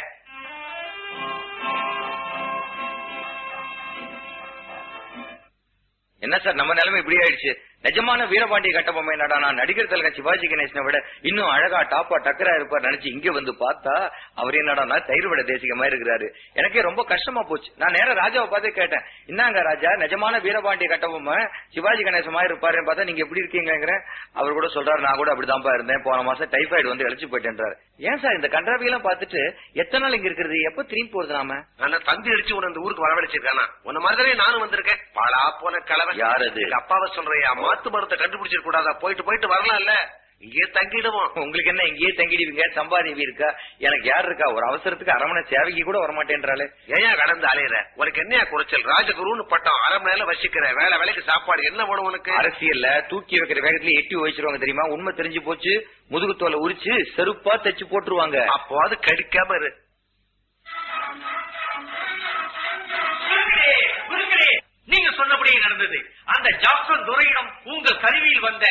என்ன சார் நம்ம நிலைமை இப்படி ஆயிடுச்சு? நிஜமான வீரபாண்டிய கட்டபொம்மை என்னடா நான் நடிகர் திலகம் சிவாஜி கணேசனை விட இன்னும் அழகா டாப்பா டக்கரா இருப்பார் நினைச்சு இங்க வந்து பார்த்தா அவர் என்னடா தயிர் விட தேசிகமா இருக்கிறாரு. எனக்கே ரொம்ப கஷ்டமா போச்சு. நான் நேரா ராஜாவை பார்த்து கேட்டேன். என்னங்க ராஜா நிஜமான வீரபாண்டிய கட்டபொம்மை சிவாஜி கணேசமா இருப்பாருன்னு பார்த்தா நீங்க எப்படி இருக்கீங்கிறேன் அவர் கூட சொல்றாரு நான் கூட அப்படிதான்ப்பா இருந்தேன். போன மாசம் டைபாய்டு வந்து இழைச்சு போயிட்டேன்றாரு. ஏன் சார் இந்த கன்றாவி எல்லாம் பார்த்துட்டு எத்தனை நாள் இங்க இருக்கிறது? எப்ப திரும்பி போறது நாம? ஆனா தந்தி அடிச்சு உன்னை இந்த ஊருக்கு வரவழைச்சிருக்கானா? உன்ன மாதிரியே நானும் வந்திருக்கேன். பாலா போன கலவை யார் அப்பாவை சொல்றியா மாத்து மரத்தை கண்டுபிடிச்சிருக்க கூடாதா? போயிட்டு போயிட்டு வரலாம்ல. இங்கே தங்கிடுவோம். உங்களுக்கு என்ன இங்கேயே தங்கிடுவீங்க? சம்பாதிவி இருக்கா? எனக்கு யார் இருக்கா? ஒரு அவசரத்துக்கு அரமனை சேவைக்கு கூட வரமாட்டேன்றாலே ஏன் கடந்து அலையிற. உனக்கு என்னையா குறைச்சல்? ராஜகுருன்னு பட்டம் அரை மணி நேரம் வசிக்கிற. வேலை வேலைக்கு சாப்பாடு என்ன வேணும் உனக்கு? அரசியல்ல தூக்கி வைக்கிற வேகத்துல எட்டி வச்சிருவாங்க தெரியுமா? உண்மை தெரிஞ்சு போச்சு முதுகுத்தோலை உரிச்சு செருப்பா தச்சு போட்டுருவாங்க. அப்போ அது கடிக்காம இரு. நீங்க சொன்னபடியே நடந்தது. அந்த ஜாக்சன் துரையிடம் உங்கள் கருவியில் வந்த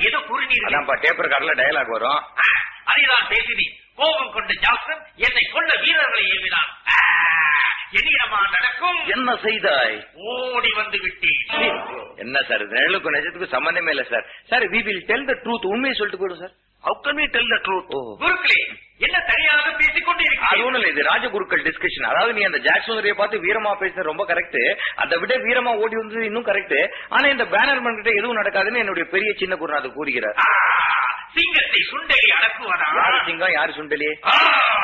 ஏதோ கூறினீர்கள்? டேப்பர் கார்டுல டயலாக் வரும். அதைதான் பேசினேன். கோபம் கொண்ட ஜாக்சன் என்னை கொள்ள வீரர்களை ஏவினான். என்னிடமா நடக்கும்? என்ன செய்தாய்? ஓடி வந்து விட்டேன். என்ன சார் நிழலுக்கும் நிஜத்துக்கும் சம்பந்தமே இல்ல sir. Sir we will tell the truth உண்மையை சொல்லிட்டு போயிடும் sir. Can we tell the truth? ஓ. குருக்களே என்ன தனியாக பேசிக் அது இல்ல இது ராஜகுருக்கள் டிஸ்கஷன் அதாவது நீ அந்த ஜாக்சோனரிய பார்த்து வீரமா பேசுற ரொம்ப கரெக்ட் அதை விட வீரமா ஓடி வந்தது இன்னும் கரெக்ட் ஆனா இந்த பேனர்மேன் கிட்ட எதுவும் நடக்காதுன்னு என்னுடைய பெரிய சின்ன குருநாதர் கூறுகிறார். சிங்கத்தை சுண்டலி அடக்குவதா? யாரு சிங்கம்? யாரு சுண்டலி.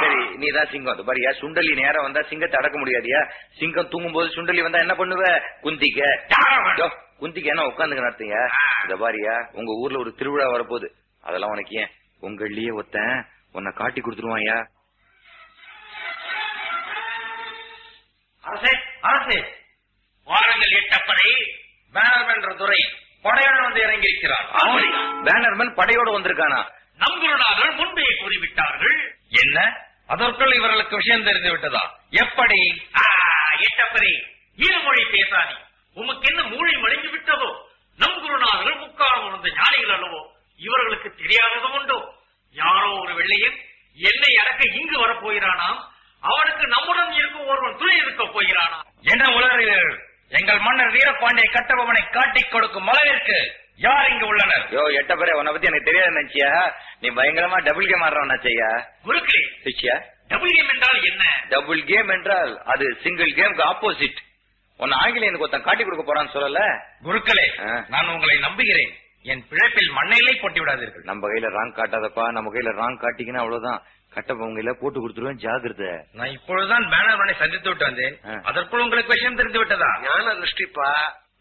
சரி நீ தான் சிங்கம். அது பாரியா சுண்டலி? நேரம் வந்தா சிங்கத்தை அடக்க முடியாதியா? சிங்கம் தூங்கும் போது சுண்டலி வந்தா என்ன பண்ணுவ? குந்திக்க. குந்திக்கு என்ன உட்காந்துக்க நடத்துங்க இத பாரியா உங்க ஊர்ல ஒரு திருவிழா வரப்போகுது. அதெல்லாம் உனக்கு ஏன்? உங்கள்லயே ஒருத்தன் உன்னை காட்டி கொடுத்துருவான்யா அரசே அரசே வாருங்கள் எட்டப்பனை பேனர்மென்ற துறை படையுடன் வந்து இறங்கியிருக்கிறார். பேனர்மேன் படையோட வந்திருக்கானா? நம்புருநாதர் முன்பே கூறிவிட்டார்கள். என்ன? அதற்குள் இவர்களுக்கு விஷயம் தெரிந்து விட்டதா? எப்படி? எட்டப்பரே இருமொழி பேசாதே. உமக்கு என்ன மூளை மடிந்து விட்டதோ? நம் குருநாதர்கள் முக்காலம் உணர்ந்த ஞானிகள் அல்லவோ? இவர்களுக்கு தெரியாததும் உண்டோ? யாரோ ஒரு வெள்ளையன் என்னை அடக்க இங்கு வரப்போகிறானாம் அவனுக்கு நம்முடன் இருக்கும் ஒருவன் துணை இருக்க போகிறானாம். என்ன உலகிறீர்கள் எங்கள் மன்னர் வீரபாண்டிய கட்டபொம்மனை காட்டிக் கொடுக்கும் அளவிற்கு யார் இங்கு உள்ளனர்? யோ எட்ட பேரே உன்னை பத்தி எனக்கு தெரியாது நினைச்சியா நீ பயங்கரமா டபுள் கேம் ஆடுறவன் செய்யா? குருக்களே சிச்சியா டபுள் கேம் என்றால் என்ன? டபுள் கேம் என்றால் அது சிங்கிள் கேம்க்கு ஆப்போசிட் உன்னை ஆங்கிலேயனுக்கு ஒருத்தன் காட்டி கொடுக்க போறான்னு சொல்லல? குருக்களே. நான் உங்களை நம்புகிறேன். என் பிழைப்பில் மண்ணையிலே போட்டு விடாதீர்கள். நம்ம கையில ராங் காட்டாதப்பா நம்ம கையில ராங் காட்டிங்கன்னா அவ்வளவுதான். கட்டப்பவங்கள போட்டு கொடுத்துருவேன் ஜாகிரதை நான் இப்பொழுதுதான் பேனர் மனை சந்தித்து விட்டு வந்தேன். அதற்குள் உங்களுக்கு விஷயம் தெரிந்து விட்டதா? ஞான திருஷ்டிப்பா?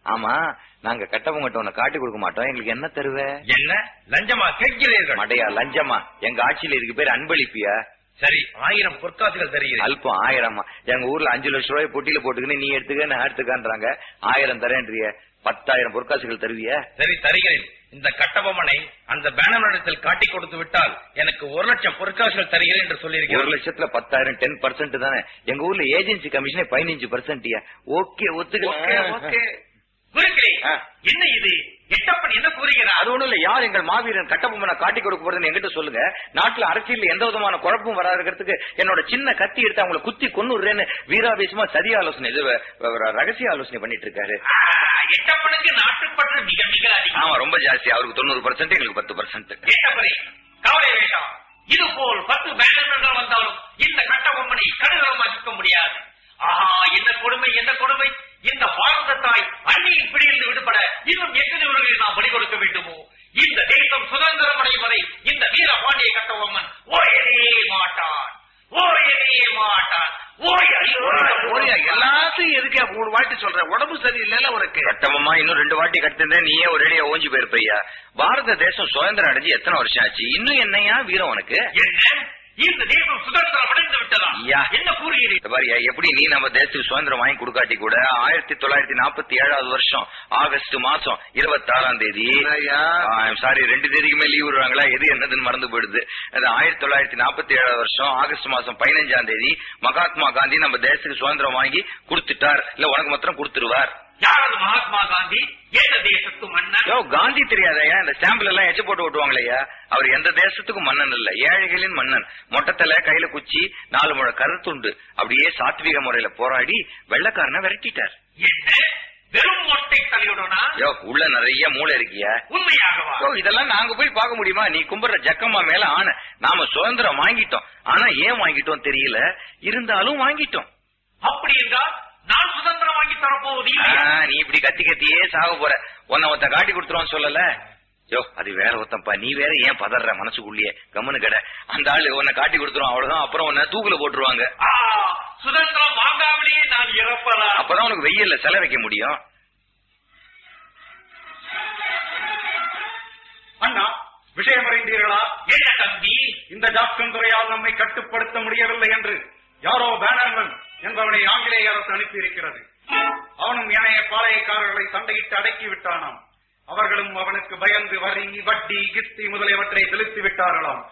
ஆமா நாங்க கட்டவங்கிட்ட உன்னை காட்டி கொடுக்க மாட்டோம். எங்களுக்கு என்ன தருவ? என்ன? லஞ்சமா? கேட்கிறீர்கள் மடையா லஞ்சமா? எங்க ஆட்சியில இதுக்கு பேர் அன்பளிப்பியா? சரி ஆயிரம் பொற்காசுகள் தருகிறேன். அல்பம் ஆயிரமா? எங்க ஊர்ல அஞ்சு லட்சம் ரூபாய் பொட்டியில போட்டுக்கின்னு நீ எடுத்துக்க நான் எடுத்துக்கான்றாங்க. ஆயிரம் தரேன்றிய. பத்தாயிரம் பொற்காசுகள் தருவிய? சரி தருகிறேன். இந்த கட்டபொம்மனை அந்த பேனர் இடத்தில் காட்டி கொடுத்து விட்டால் எனக்கு ஒரு லட்சம் பொற்காசுகள் தருகிறேன் என்று ஒரு சொல்லியிருக்கிறேன் லட்சத்துல பத்தாயிரம் டென் பர்சன்ட் தானே. எங்க ஊர்ல ஏஜென்சி கமிஷனே பதினஞ்சு பர்சன்ட்யா ஓகே ஒத்துக்கலாம் ஓகே. குருக்களே. என்ன இது? எட்டப்பன் என்ன கூறுகிறார்? அது ஒண்ணும் இல்ல. யார் எங்கள் மாவீரன் கட்டபொம்மனை காட்டி கொடுக்க போறதுன்னு என்கிட்ட சொல்லுங்க. நாட்டுல அரசியல் எந்த விதமான குழப்பமும் வராதுங்கிறதுக்கு என்னோட சின்ன கத்தி எடுத்து அவங்கள குத்தி கொன்னுடுறேன்னு வீராவேசமா சதி ஆலோசனை இது ரகசிய ஆலோசனை பண்ணிட்டு இருக்காரு எட்டப்பனுக்கு நாட்டுப்பற்று மிக மிக அதிகம். ஆமா ரொம்ப ஜாஸ்தி. அவருக்கு தொண்ணூறு பர்சன்ட் எங்களுக்கு பத்து பர்சன்ட் எட்டப்பனே கவலை வேண்டாம். இது போல் பத்து பேனர்கள் வந்தாலும் இந்த கட்டபொம்மனை கடுகளமாக்க முடியாது. ஆஹா என்ன கொடுமை என்ன கொடுமை? இந்த பாரத தாய் அந்நியின் பிடியிலிருந்து விடுபட இன்னும் எத்தனை உலகில் நாம் பலி கொடுக்க வேண்டுமோ? இந்த தேசம் சுதந்திரம் அடையும் வரை இந்த வீர பாண்டிய கட்டபொம்மன் ஓயவே மாட்டான். ஓயவே மாட்டான். எல்லாத்தையும் எதுக்கே? மூணு வாட்டி சொல்ற உடம்பு சரியில்லைல உனக்கு. கட்டபொம்மா இன்னும் ரெண்டு வாட்டி கட்டிருந்தேன் நீயே ஒரு அடியா ஓஞ்சி போயிருப்பையா? பாரத தேசம் சுதந்திரம் அடைஞ்சு எத்தனை வருஷம் ஆச்சு? இன்னும் என்னையா வீரம் உனக்கு? என்ன? இந்த தேசம் சுதந்திரம் அடைந்து விட்டதா யா. என்ன கூறுகிறீர்கள் இந்த பாரியா எப்படி நீ நம்ம தேசத்துக்கு சுதந்திரம் வாங்கி கொடுக்காட்டி கூட ஆயிரத்தி தொள்ளாயிரத்தி நாற்பத்தி ஏழாவது வருஷம் ஆகஸ்ட் மாசம் இருபத்தி ஆறாம் தேதி? சாரி ரெண்டு தேதிக்குமே லீவ் விடுவாங்களா எது என்னதுன்னு மறந்து போயிடுது. அது ஆயிரத்தி தொள்ளாயிரத்தி நாற்பத்தி ஏழாவது வருஷம் ஆகஸ்ட் மாசம் பதினஞ்சாம் தேதி மகாத்மா காந்தி நம்ம தேசத்துக்கு சுதந்திரம் வாங்கி கொடுத்துட்டார். இல்ல உனக்கு மாத்திரம் கொடுத்துருவார். யாரது மகாத்மா காந்தி? எந்த தேசத்து மன்னன்? யோ காந்தி தெரியாதயா இந்த ஸ்டாம்பிள் எல்லாம் எச்ச போட்டு ஓட்டுவாங்களையா அவர் எந்த தேசத்துக்கும் மன்னன் இல்ல? ஏழைகளின் மன்னன். மொட்டத்தல கையில குச்சி நாலு முழ கருத்துண்டு. அப்படியே சாத்வீக முறையில போராடி வெள்ளக்காரனை விரட்டிட்டார். என்ன? வெறும் மொட்டை தலையுடனா? யோ உள்ள நிறைய மூளை இருக்கியா? உண்மையாகவா? யோ இதெல்லாம் நாங்க போய் பார்க்க முடியுமா? நீ கும்பிடுற ஜக்கம்மா மேல ஆன நாம சுதந்திரம் வாங்கிட்டோம். ஆனா ஏன் வாங்கிட்டோம் தெரியல? இருந்தாலும் வாங்கிட்டோம். அப்படி என்றால் நான் சுதந்திரம் வாங்கி தரப்போவது? நீ இப்படி கத்தி கத்தியே சாக போற. உன்னை ஒருத்த காட்டி கொடுத்துருவான்னு சொல்லல. யோ அது வேற ஒருத்தன்ப்பா நீ வேற ஏன் பதற? மனசுக்குள்ளேயே. கம்முனு கடை. அந்த ஆளு உன்னை காட்டி கொடுத்துருவான் அவ்வளவுதான். அப்புறம் உன்னை தூக்குல போட்டுருவாங்க. சுதந்திரம் வாங்காமலேயே நான் இறப்பதா அப்பதான் உனக்கு வெயில்ல செல வைக்க முடியும். அண்ணா விஷயம் அறிந்தீர்களா? என்ன தம்பி இந்த ஜாக்சன் துறையால் நம்மை கட்டுப்படுத்த முடியவில்லை என்று? யாரோ பேனர்மன் என்பவனை ஆங்கிலேய அரசு அனுப்பியிருக்கிறது. அவனும் ஏனைய பாளையக்காரர்களை சண்டையிட்டு அடக்கி விட்டானாம். அவர்களும் அவனுக்கு பயந்து வரி வட்டி கிஸ்தி முதலியவற்றை செலுத்தி விட்டார்களாம்.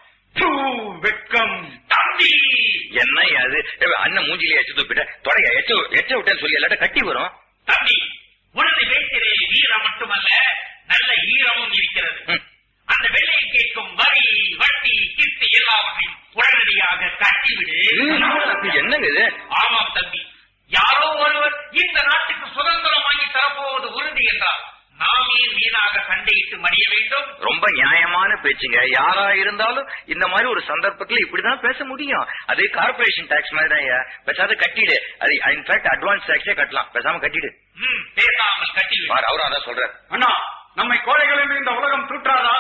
வெட்கம். தம்பி! என்ன அது? அண்ணன் மூஞ்சிலே எச்சு துப்பிட்ட. தொடைய எச்சு எச்ச விட்டேன்னு சொல்லி எல்லாட்ட கட்டி வரும். தம்பி மட்டுமல்ல நல்ல ஈரமும் இருக்கிறது. அந்த வெள்ளையை கேட்கும் வரி வட்டி கிஸ்தி எல்லாவற்றையும் உடனடியாக கட்டிவிடு என்னங்க இது? ஆமாம் தம்பி. யாரோ ஒருவர் இந்த நாட்டுக்கு சுதந்திரம் வாங்கி தரப்போவது உறுதி என்றால் நாமே வீணாக சண்டையிட்டு மடிய வேண்டும். ரொம்ப நியாயமான பேச்சுங்க. யாரா இருந்தாலும் இந்த மாதிரி ஒரு சந்தர்ப்பத்துல இப்படிதான் பேச முடியும். அதே கார்பரேஷன் டாக்ஸ் மாதிரி தான் பேசாத கட்டிடு. அது இன்ஃபேக்ட் அட்வான்ஸ் டாக்ஸே கட்டலாம். பேசாம கட்டிடு. பேசாமல் கட்டிவிடு. பாரு அவரும் அதான் சொல்றாரு. அண்ணா நம்மை கோழைகள் என்று இந்த உலகம் தூற்றாதா?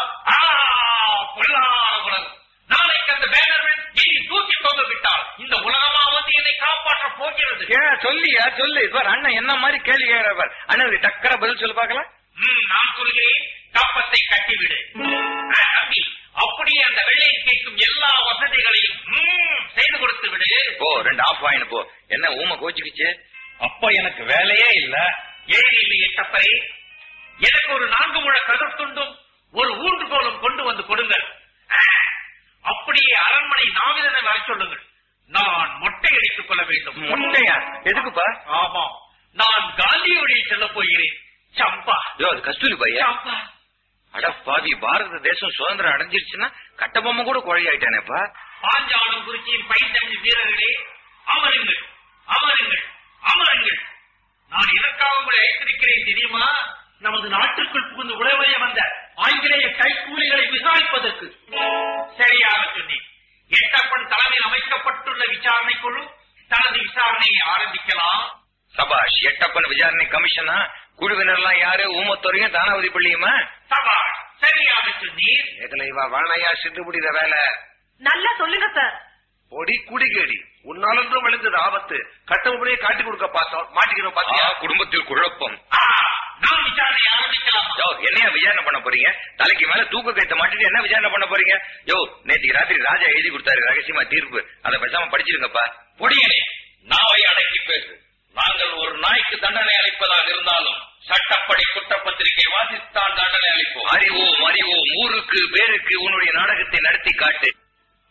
பொல்லாத உலகம் நாளைக்கு அந்த பேனர்கள் இனி தூக்கி தொங்க விட்டால் இந்த உலகமாவது என்னை காப்பாற்ற போகிறது. ஏன் சொல்லியா சொல்லு. பார் அண்ணன் என்ன மாதிரி கேள்வி கேட்கிறவர் அண்ணன் டக்கரா பதில் சொல்லு பார்க்கலாம். நான் சொல்கிறேன். கப்பத்தை கட்டிவிடு. தம்பி அப்படியே அந்த வெள்ளையை கேட்கும் எல்லா வசதிகளையும் செய்து கொடுத்து விடு. போ ரெண்டு ஆஃப் வாங்கினு போ. என்ன ஊமை கோச்சுக்கிச்சு? அப்ப எனக்கு வேலையே இல்ல. ஏன் இல்லை எட்டப்பரே? எனக்கு ஒரு நான்கு முழ கதர் துண்டும் ஒரு ஊன்றுகோலும் கொண்டு வந்து கொடுங்கள். அப்படியே அரண்மனை நாவிதனை வர சொல்லுங்கள். நான் மொட்டை அடித்துக் கொள்ள வேண்டும். முட்டையா? எதுக்குப்பா? ஆமா. நான் காந்தி வழியில் செல்ல போகிறேன். சம்பா. அது கஸ்தூரி பையா? சம்பா. அட பாவி பாரத தேசம் சுதந்திரம் அடைஞ்சிருச்சுன்னா கட்டபொம்மை கூட குழையாயிட்டானேப்பா பாஞ்சாலம் குறிச்சியின் பைந்தமிழ் வீரர்களே அமருங்கள். அமருங்கள். அமருங்கள். நான் இதற்காக உங்களை அழைத்திருக்கிறேன் தெரியுமா? நமது நாட்டுக்குள் புகுந்து உழவரைய வந்த ஆங்கிலேய கைக்கூலிகளை விசாரிப்பதற்கு சரியாக சொன்னேன். எட்டப்பன் தலைமையில் அமைக்கப்பட்டுள்ள விசாரணை குழு தனது விசாரணையை ஆரம்பிக்கலாம். சபாஷ் எட்டப்பன் விசாரணை கமிஷனா? குழுவினர்லாம் யாரு? ஊமத்துறையும் தானாவதி பள்ளியுமா? சபாஷ் சரியாக சொன்னீர். ஏகலை இவா வாழையா சிண்டு முடித வேலை? நல்லா சொல்லுங்க சார் பொடி குடிகேடி உன்னாலும் விழுந்தது ஆபத்து. கட்டமுறையை காட்டி கொடுக்க பார்த்தோம். மாட்டிக்கிறோம் பாத்தியா? குடும்பத்தில் குழப்பம். நான் விசாரணை ஆரம்பிக்கலாமா யோ என்னையா விசாரணை பண்ண போறீங்க? தலைக்கு மேல தூக்க கைத்த மாட்டிட்டு என்ன விசாரணை பண்ண போறீங்க? யோ நேற்றுக்கு ராத்திரி ராஜா எழுதி கொடுத்தாரு ரகசியமா தீர்ப்பு. அதை பேசாம படிச்சிருங்கப்பா. பொடியனே நாவை அடக்கி பேசு. நாங்கள் ஒரு நாய்க்கு தண்டனை அளிப்பதாக இருந்தாலும் சட்டப்படி குற்றப்பத்திரிகை வாசித்தான் தண்டனை அளிப்போம். அறிவோம் அறிவோம். ஊருக்கு பேருக்கு உன்னுடைய நாடகத்தை நடத்தி காட்டு.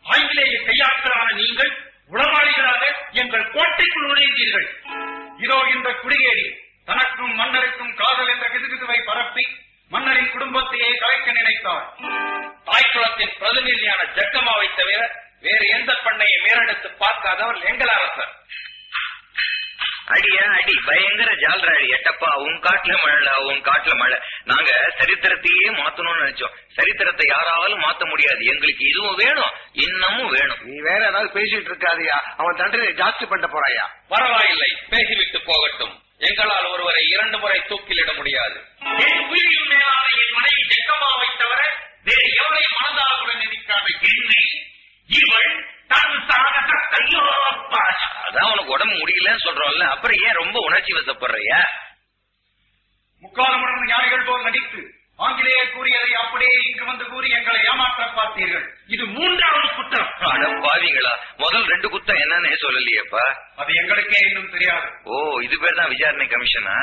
ஆங்கிலேய கையாட்களான நீங்கள் உளவாளிகளாக எங்கள் கோட்டைக்குள் நுழைந்தீர்கள். இதோ இந்த குடியேறி. தனக்கும் மன்னருக்கும் காதல் என்ற கிதுகிதுவை பரப்பி மன்னரின் குடும்பத்தையே கலைக்க நினைத்தார். தாய்க்குளத்தின் பிரதிநிதியான ஜக்கம்மாவை தவிர வேறு எந்த பெண்ணையை மேலெடுத்து பார்க்காதவர் எங்கள் அரசர் அடியா அடி. பயங்கர ஜால்ராடி. எட்டப்பா உன் காட்டுல மழை உன் காட்டுல மழை. நாங்க சரித்திரத்தையே மாத்தணும்னு நினைச்சோம். சரித்திரத்தை யாராலும் மாத்த முடியாது. எங்களுக்கு இதுவும் வேணும் இன்னமும் வேணும். நீ வேற ஏதாவது பேசிட்டு இருக்காதியா. அவன் தண்டனை ஜாஸ்தி பண்ண போறாயா? பரவாயில்லை. பேசிவிட்டு போகட்டும். எங்களால் ஒருவரை இரண்டு முறை தூக்கிலிட முடியாது என் உயிரின் மேலான என் மனைவி ஜக்கம்மாவை தவிர வேறு எவரை மனதாகுடன் நினைக்காத என்னை இவள். அதான் உனக்கு உடம்பு முடியலன்னு சொல்றோம்ல அப்புறம் ஏன் ரொம்ப உணர்ச்சி வசப்படுறியா முக்காலமுடன் ஞானிகள் போல் நடித்து ஆங்கிலேயர் கூறியதை அப்படியே இங்கு வந்து கூறி எங்களை ஏமாற்ற பார்த்தீர்கள். இது மூன்றாவது குற்றம். அட பாவிங்களா முதல் ரெண்டு குத்தம் என்னன்னே சொல்லலையேப்பா. அது எங்களுக்கே இன்னும் தெரியாது. ஓ இது பேர் தான் விசாரணை கமிஷனா?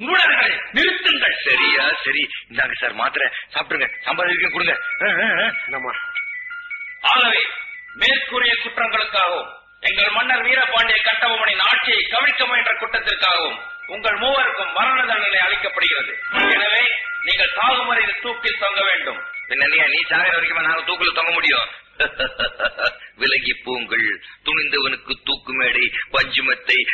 மூடர்களே நிறுத்துங்கள். சரியா சரி. இந்தாங்க சார் மாத்திரை. சாப்பிடுங்க சாம்பார் வரைக்கும் கொடுங்க. ஆகவே மேற்கூறிய குற்றங்களுக்காகவும் எங்கள் மன்னர் வீரபாண்டிய கட்டபொம்மனின் ஆட்சியை கவிழ்க்க முயன்ற குற்றத்திற்காகவும் உங்கள் மூவருக்கும் மரண தண்டனை அளிக்கப்படுகிறது. எனவே நீங்கள் சாகும் வரை இந்த தூக்கில் தொங்க வேண்டும். பின்னணியா நீ சாகிற வரைக்கும் நாங்க தூக்குல தொங்க முடியும். விலகி பூங்கள். துணிந்தவனுக்கு தூக்கு மேடை பஞ்சுமத்தை.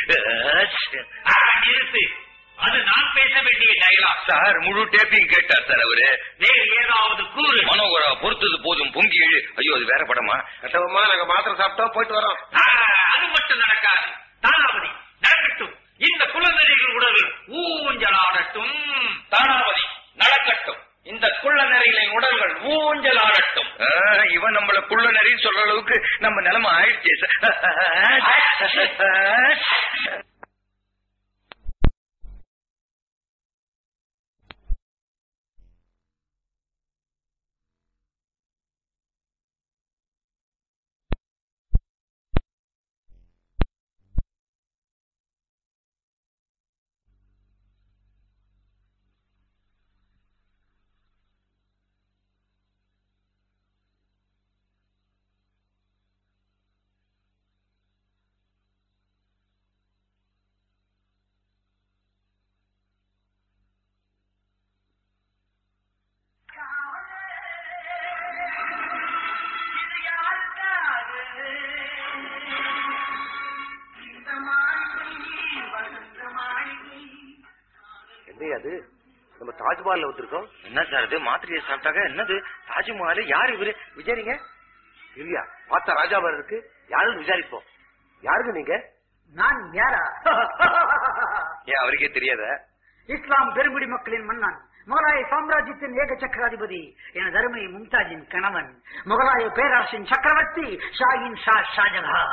அது நான் பேச வேண்டிய டயலாக் சார் முழு டேப்பையும் கேட்டார் சார் அவரு. வேறு ஏதாவது கூறு. மனோகரா பொறுத்தது போதும் பொங்கி எழு ஐயோ அது வேற படமா? கட்டவமா நாங்க மாத்திரை சாப்பிட்டோம் போயிட்டு வரோம். அது மட்டும் நடக்காது. தானாவதி நடக்கட்டும். இந்த குலநெறிகள் உடலில் ஊஞ்சலாடட்டும் தானாவதி நடக்கட்டும் இந்த குள்ள நெறிகளின் உடல்கள் ஊஞ்சலாடட்டும் ஆ, இவன் நம்மள குள்ள நெறி சொல்ற அளவுக்கு நம்ம நிலைமை ஆயிடுச்சு அது? நம்ம தாஜ்மஹால்ல வந்திருக்கோம். என்ன சார் இது? மாத்திரையை சாப்பிட்டாக்க என்னது? தாஜ்மஹால்? யார் இவரு? விஜயரிங்க இல்லையா? பார்த்தா ராஜா மாதிரி இருக்கு யாருன்னு விசாரிப்போம். யாருங்க நீங்க? நான் யாரா? ஏன் அவருக்கே தெரியாத? இஸ்லாம் பெருங்குடி மக்களின் மன்னன் முகலாய சாம்ராஜ்யத்தின் ஏக சக்கராதிபதி எனது அருமை மும்தாஜின் கணவன் முகலாய பேரரசின் சக்கரவர்த்தி ஷாயின் ஷா ஷாஜகான்.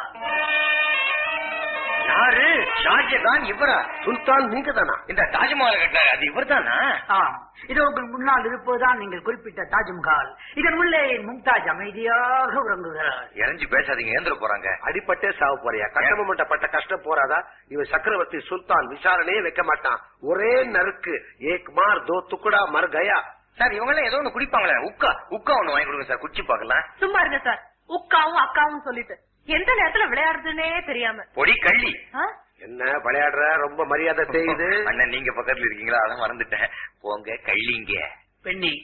யாரு? ஷாஜகான் இவரா? சுல்தான் நீங்க தானா இந்த தாஜ்மஹால் கட்டினாரு. அது இவர்தானா? ஆம் இது உங்கள் முன்னால் இருப்பதுதான் நீங்கள் குறிப்பிட்ட தாஜ்மஹால். இதன் உள்ளே மும்தாஜ் அமைதியாக உறங்குகிறார். இறஞ்சி பேசாதீங்க ஏந்திர போறாங்க. அடிப்பட்டே சாவ போறியா? கஷ்டமட்ட பட்ட கஷ்டம் போறாதா? இவன் சக்கரவர்த்தி சுல்தான் விசாரணையே வைக்க மாட்டான். ஒரே நறுக்கு. ஏக் மார் தோ துக்குடா மர் கயா. சார் இவங்க எல்லாம் ஏதோ ஒண்ணு குடிப்பாங்களே. உக்கா உக்கா ஒண்ணு வாங்கி கொடுங்க சார். குடிச்சு பார்க்கலாம். சும்மா இருங்க சார். உக்காவும் அக்காவும் சொல்லிட்டு. எந்த நேரத்துல விளையாடுறதுன்னே தெரியாம. பொடி கள்ளி? என்ன விளையாடுற? ரொம்ப மரியாதை செய்யுது. அண்ணன் நீங்க பக்கத்துல இருக்கீங்களா? அதான் மறந்துட்டேன். போங்க கள்ளிங்க பெண்ணே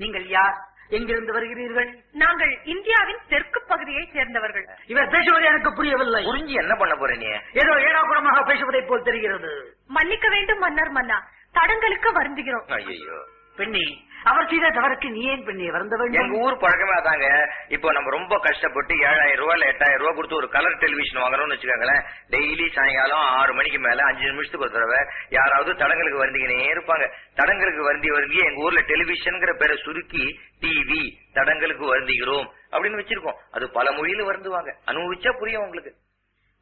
நீங்கள் யார்? எங்கிருந்து வருகிறீர்கள்? நாங்கள் இந்தியாவின் தெற்கு பகுதியை சேர்ந்தவர்கள். இவர் பேசுவது எனக்கு புரியவில்லை. புரிஞ்சு என்ன பண்ண போற நீ? ஏதோ ஏடாகுடமாக பேசுவதைப் போல் தெரிகிறது. மன்னிக்க வேண்டும் மன்னர் மன்னா. தடங்களுக்கு வருந்துகிறோம். ஐயோ பெண்ணே அவர் செய்த தவறுக்கு நீ ஏன் பெண்ணே வருந்த எங்க ஊர் பழக்கமே அதாங்க. இப்போ நம்ம ரொம்ப கஷ்டப்பட்டு ஏழாயிரம் ரூபாய் இல்ல எட்டாயிரம் ரூபாய் கொடுத்து ஒரு கலர் டெலிவிஷன் வாங்குறோம்னு வச்சுக்கோங்களேன். டெய்லி சாயங்காலம் ஆறு மணிக்கு மேல அஞ்சு நிமிஷத்துக்கு ஒரு தடவை. யாராவது தடங்களுக்கு வருந்திக்கினே இருப்பாங்க. தடங்களுக்கு வருந்தி வருந்தி எங்க ஊர்ல டெலிவிஷன்ங்கிற பேரை சுருக்கி டிவி தடங்களுக்கு வருந்துகிறோம் அப்படின்னு வச்சிருக்கோம். அது பல மொழியில வருந்துவாங்க. அனுபவிச்சா புரியும் உங்களுக்கு.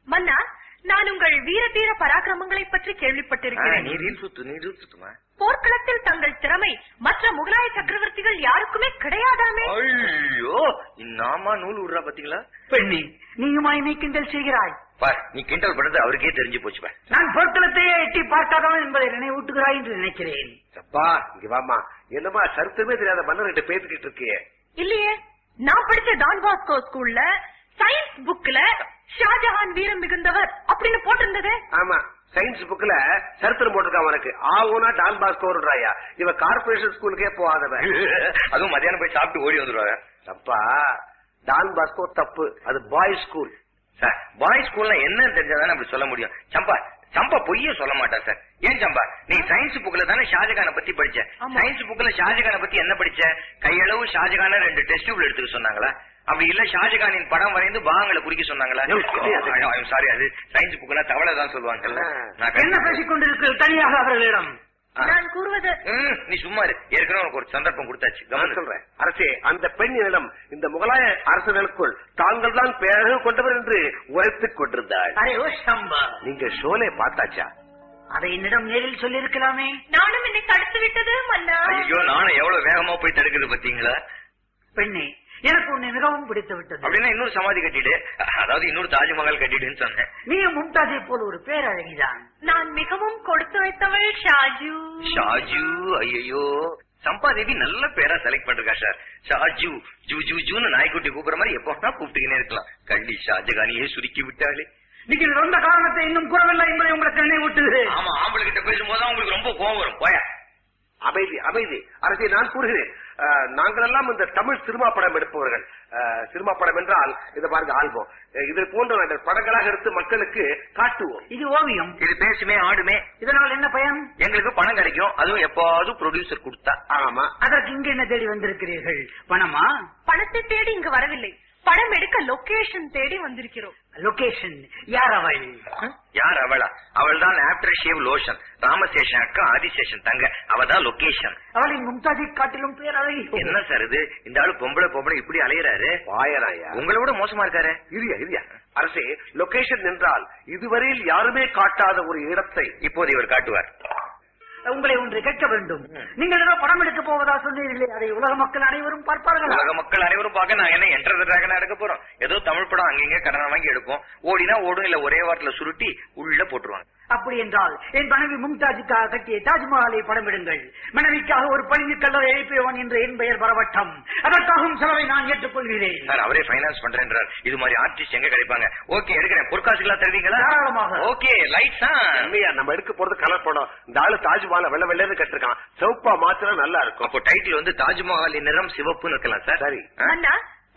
மன்னா நான் உங்கள் வீர தீர பராக்கிரமங்களை பற்றி கேள்விப்பட்டிருக்கிறேன். நீ ரீல் சுத்து நீ ரீல் சுத்துமா போர்க்களத்தில் தங்கள் திறமை மற்ற முகலாய சக்கரவர்த்திகள் யாருக்குமே கிடையாதாமே? ஐயோ நாமா நூல் விடுறா பாத்தீங்களா? பெண்ணே நீயுமா என்னை கிண்டல் செய்கிறாய்? பார் நீ கிண்டல் பண்றது அவருக்கே தெரிஞ்சு போச்சு பார். நான் போர்க்களத்தையே எட்டி பார்க்காதவன் என்பதை நினைவூட்டுகிறாய் என்று நினைக்கிறேன். அப்பா இங்க வாமா என்னமா சரித்திரமே தெரியாத மன்னர்கிட்ட பேசிக்கிட்டு இருக்கியே. இல்லையே நான் படிச்ச டான் பாஸ்கோ ஸ்கூல்ல சயின்ஸ் புக்ல ஷாஜஹான் வீரம் மிகுந்தவர் அப்படின்னு போட்டிருந்ததே. ஆமா. சயின்ஸ் புக்ல சரித்திரம் போட்டிருக்கான் உனக்கு ஆவுனா டான் பாஸ்கோர்ன்றாயா இவ கார்பரேஷன் ஸ்கூலுக்கே போகாதவன். அதுவும் மத்தியானம் போய் சாப்பிட்டு ஓடி வந்துருவாங்க. தப்பா. டான் பாஸ்கோ தப்பு. அது பாய்ஸ் ஸ்கூல் சார் பாய் ஸ்கூல்ல என்ன தெரிஞ்சாதானே அப்படி சொல்ல முடியும். சம்பா சம்பா பொய்ய சொல்ல மாட்டா சார் ஏன் சம்பா? நீ சயின்ஸ் புக்ல தானே ஷாஜகானை பத்தி படிச்ச. சயின்ஸ் புக்ல ஷாஜகானை பத்தி என்ன படிச்ச? கையளவு ஷாஜகான ரெண்டு டெஸ்ட் டியூப்ல எடுத்துக்க சொன்னாங்களா? அப்படி இல்ல ஷாஜகானின் படம் வரைந்து பாகங்களை குறிக்க சொன்னாங்களா. சாரி அது. சயின்ஸ் புக்ல தவளை தான் சொல்லுவாங்கல்ல. என்ன கண்டிப்பா- பேசிக் கொண்டிருக்கிறீர்கள் தனியாக அவர்களிடம். நான் கூறுவது நீ சும்மா இரு. ஏற்கனவே உனக்கு ஒரு சந்தர்ப்பம் கொடுத்தாச்சு. கவனம் சொல்றேன். அரசே அந்த பெண்ணிடம் இந்த முகலாய அரசர்களுக்குள் தாங்கள் தான் பேரழகு கொண்டவர் என்று உரைத்துக் கொண்டிருந்தாள். அரே ஓ சம்பா. நீங்க ஷோலே பார்த்தாச்சா? அதை என்னிடம் நேரில் சொல்லியிருக்கலாமே? நானும் என்னை தடுத்து விட்டது மன்னா ஐயோ நானும் எவ்வளவு வேகமா போய் தடுக்குது பாத்தீங்களா? பெண்ணே எனக்கு உன்னை மிகவும் பிடித்து விட்டது. அப்படின்னா இன்னொரு சமாதி கட்டிடு. அதாவது இன்னொரு தாஜ்மஹால் கட்டிடுன்னு சொன்னேன். நீயும் மும்தாஜை போல் ஒரு பேரழகிதான். நான் மிகவும் கொடுத்து வைத்தவள் ஷாஜு. ஷாஜு ஐயோ சம்பாதேவி நல்ல பேரா செலக்ட் பண்றா சார். ஷாஜு ஜூ ஜூ ஜூன்னு நாய்க்குட்டி கூப்பிடுற மாதிரி எப்போ வேணா கூப்பிட்டுக்கினே இருக்கலாம். கள்ளி ஷாஜகானியே சுருக்கி விட்டாளே. நீங்கள் வந்த காரணத்தை இன்னும் கூறவில்லை என்பதை உங்களுக்கு நினைவூட்டுகிறேன். ஆமா ஆம்பளை கிட்ட பேசும்போது உங்களுக்கு ரொம்ப கோவம் வரும். போயா. அமைதி அமைதி. அரசே நான் கூறுகிறேன். அஹ், நாங்களெல்லாம் இந்த தமிழ் சினிமா படம் எடுப்பவர்கள். சினிமா படம் என்றால் இதை பாருங்க ஆல்பம். இது போன்ற நாங்கள் படங்களாக எடுத்து மக்களுக்கு காட்டுவோம். இது ஓவியம். இது பேசுமே ஆடுமே. இதனால் என்ன பயன் எங்களுக்கு பணம் கிடைக்கும். அதுவும் எப்பாவது ப்ரொடியூசர் கொடுத்தா. ஆமா. அதற்கு இங்கு என்ன தேடி வந்திருக்கிறீர்கள்? பணமா? பணத்தை தேடி இங்கு வரவில்லை. படம் எடுக்க லொகேஷன் தேடி வந்திருக்கிறோம். லொகேஷன் யார் அவள்? யார் அவளா? அவள் தான் ஆப்டர் ஷேவ் லோஷன் ராமசேஷன் அக்கா ஆதிசேஷன் தங்க. அவ தான் லொகேஷன் அவளின் மும்தாஜை காட்டிலும் பேரழகி என்ன சார் இது? இந்த ஆளு பொம்பளை பொம்பளை இப்படி அலையறாரு? வாயராயா? உங்களை விட மோசமா இருக்காரு. இரியா இரியா. அரசே லொகேஷன் என்றால் இதுவரையில் யாருமே காட்டாத ஒரு இடத்தை இப்போது இவர் காட்டுவார். உங்களை ஒன்று கேட்க வேண்டும். நீங்கள் ஏதோ படம் எடுக்க போவதா சொன்னீர்களே அதை உலக மக்கள் அனைவரும் பார்ப்பார்களா? உலக மக்கள் அனைவரும் பார்க்க நான் என்ன என்டர் டிராகன் எடுக்க போறோம்? ஏதோ தமிழ் படம் அங்கங்க கடனை வாங்கி எடுப்போம். ஓடினா ஓடும் இல்ல ஒரே வாரத்துல சுருட்டி உள்ள போட்டுருவாங்க. அப்படி என்றால் என் மனைவி மும்தாஜுக்காக கட்டிய தாஜ்மஹாலை படமிடுங்கள் மனைவிக்காக ஒரு பளிங்கு கல்லறை எழுப்பியவன் என்று என் பெயர் பரவட்டம் அதற்காகவும் செலவை நான் ஏற்றுக்கொள்கிறேன். சார் அவரே ஃபைனான்ஸ் பண்றேன்றார். இது மாதிரி ஆர்டிஸ்ட் எங்க கிடைப்பாங்க? ஓகே எடுக்கிறேன். பொற்காசுகளா தருவீங்களா? தாராளமாக. ஓகே லைட்ஸா இல்லையா நம்ம எடுக்க போறது கலர் படம். இந்த ஆளு தாஜ்மஹால வெள்ள வெள்ளன்னு கட்டிருக்கான். சிவப்பா மாத்திரம் நல்லா இருக்கும். அப்போ டைட்டில் வந்து தாஜ்மஹாலின் நிறம் சிவப்புன்னு இருக்கலாம் சார். சரி.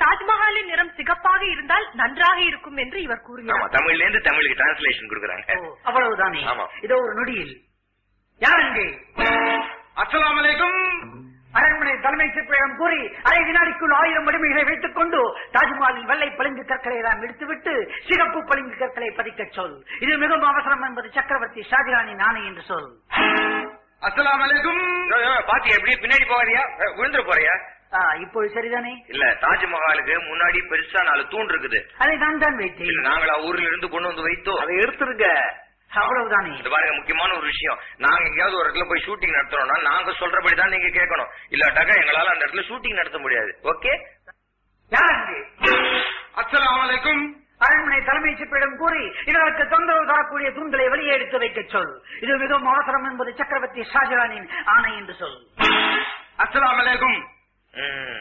தாஜ்மஹாலின் நிறம் சிகப்பாக இருந்தால் நன்றாக இருக்கும் என்று இவர் ஆமா கூறுகிறார் தமிழ்ல இருந்து தமிழுக்கு டிரான்ஸ்லேஷன் கொடுக்குறாங்க. அவ்வளவுதானே. இதோ ஒரு நொடியில். யார் அங்கே? அஸ்ஸலாமு அலைக்கும். அரண்மனை தலைமை சிற்பியிடம் கூறி அரை வினாடிக்குள் ஆயிரம் வடிமைகளை வைத்துக் கொண்டு தாஜ்மஹாலில் வெள்ளை பளிங்கு கற்களை எல்லாம் எடுத்துவிட்டு சிகப்பு பளிங்கு கற்களை பதிக்கச் சொல். இது மிகவும் அவசரம் என்பது சக்கரவர்த்தி ஷாஜகானின் ஆணை என்று சொல். அஸ்ஸலாமு அலைக்கும். பாத்தி எப்படி பின்னாடி போவாரியா விழுந்துட போறியா? ஆ, இப்போது சரிதானே? இல்ல தாஜ்மஹாலுக்கு முன்னாடி பெருசா நாலு தூண் இருக்குது. அதை நான் தான் இல்ல, வைத்தேன் நாங்களா ஊர்ல இருந்து கொண்டு வந்து வைத்தோம் அதை எடுத்துருங்க. அவ்வளவுதானே? இது பாருங்க முக்கியமான ஒரு விஷயம். நாங்க எங்கேயாவது ஒரு இடத்துல போய் ஷூட்டிங் நடத்துறோம்னா நாங்க சொல்றபடி தான் நீங்க கேட்கணும். இல்லாட்டாக்கா எங்களால அந்த இடத்துல ஷூட்டிங் நடத்த முடியாது. ஓகே யார் அங்கே? அஸ்ஸலாமு அலைக்கும் அரண்மனை தலைமை சிற்பியிடம் கூறி இவர்களுக்கு தொந்தரவு தரக்கூடிய தூண்களை வெளியே எடுத்து வைக்கச் சொல். இது மிகவும் அவசரம் என்பது சக்கரவர்த்தி ஷாஜகானின் ஆணை என்று சொல். அஸ்ஸலாமு அலைக்கும் ம்.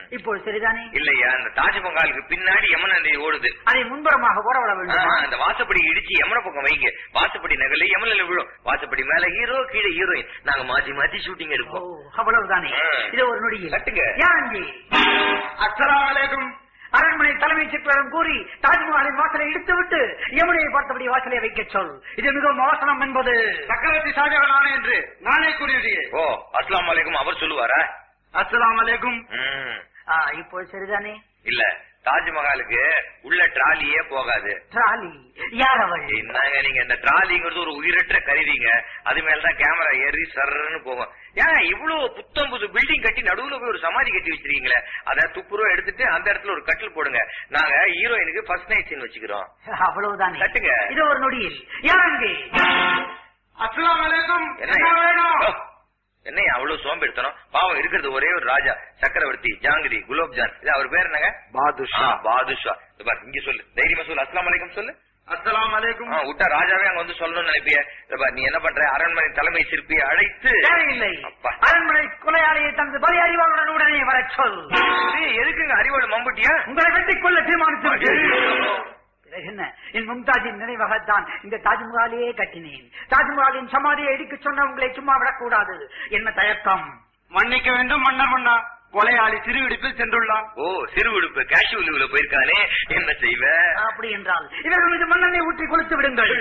இப்போது சரிதானே? இல்லையா? இந்த தாஜ்மஹாலுக்கு பின்னாடி யமுனா நதி ஓடுது. அதை முன்புறமாக ஓரவள வேண்டும்? அந்த வாசப்படி இடிச்சு யமுனை பக்கம் வைங்க. வாசப்படி நகல யமுனில விழும். வாசப்படி மேல ஹீரோ கீழே ஹீரோயின் நாங்க மாத்தி மாத்தி ஷூட்டிங் எடுப்போம். அவ்வளவுதானே. இது ஒரு நொடியில். கட்டுங்க. அலைக்கும். அரண்மனை தலைமை சிற்பியிடம் கூறி தாஜ்மஹாலின் வாசலை இடித்துவிட்டு யமுனையை பார்த்தபடி வாசலை வைக்கச் சொல். இது மிகவும் அவசரம் என்பது. சக்கரவர்த்தி ஷாஜகான் என்று நானே கூறியதையே ஓ அஸ்லாம் வலைக்கும் அவர் சொல்லுவாரா? அஸ்ஸலாமு அலைக்கும். ம். ஆ, இப்போது சரிதானே? இல்ல தாஜ்மஹாலுக்கு உள்ள ட்ராலியே போகாது. ட்ராலி? யார் அவள்? என்னங்க நீங்க இந்த ட்ராலிங்கிறது ஒரு உயிரற்ற கருவிங்க. அது மேலதான் கேமரா ஏறி சர்ன்னு போகும். ஏன் இவ்வளவு புத்தம் புது பில்டிங் கட்டி நடுவுல போய் ஒரு சமாதி கட்டி வச்சிருக்கீங்களே? அத துப்புரவா எடுத்துட்டு அந்த இடத்துல ஒரு கட்டில் போடுங்க. நாங்க ஹீரோயினுக்கு ஃபர்ஸ்ட் நைட் சீன் வச்சுக்கிறோம். அவ்வளவுதானே? கட்டுங்க. இது ஒரு நொடியில். யார் அங்கே? அஸ்ஸலாமு அலைக்கும். என்ன? வேணும்? என்ன அவ்வளவு சோம்பெடுத்தணும் பாவம் இருக்கிறது ஒரே ஒரு ராஜா சக்கரவர்த்தி ஜாங்கிரி குலோப்ஜான். இது அவர் பேர் என்னங்க? பாதுஷா. பாதுஷா. இங்க சொல்லு. தைரியமா சொல்லு. அஸ்லாம் வலைக்கும் சொல்லு. அஸ்ஸலாமு அலைக்கும். ஆ, விட்டா ராஜாவே அங்க வந்து சொல்லணும்னு நினைப்பிய. நீ என்ன பண்ற? அரண்மனை தலைமை சிற்பியை அழைத்து தேவையில்லை. அரண்மனை கொலையாளியை தனது பலி அறிவாளுடன் உடனே வரச் சொல். எதுக்குங்க அறிவோடு மம்புட்டியா? உங்களை வெட்டிக் கொள்ள தீர்மானித்து என்ன? என் மும்தாஜின் நினைவாகத்தான் இந்த தாஜ்மஹாலையே கட்டினேன். தாஜ்மஹாலின் சமாதியை இடிக்கச் சொன்ன உங்களை சும்மா விடக்கூடாது. என்ன தயக்கம்? மன்னிக்க வேண்டும் மன்னர் மன்னா. கொலையாளி சிறுவிடுப்பில் சென்றுள்ளான். ஓ சிறு உடுப்பு கேஷுவல் லீவ்ல போயிருக்கானே. என்ன செய்வ? அப்படி என்றால் இவர்கள் மீது மண்ணெண்ணை ஊற்றி கொளுத்து விடுங்கள்.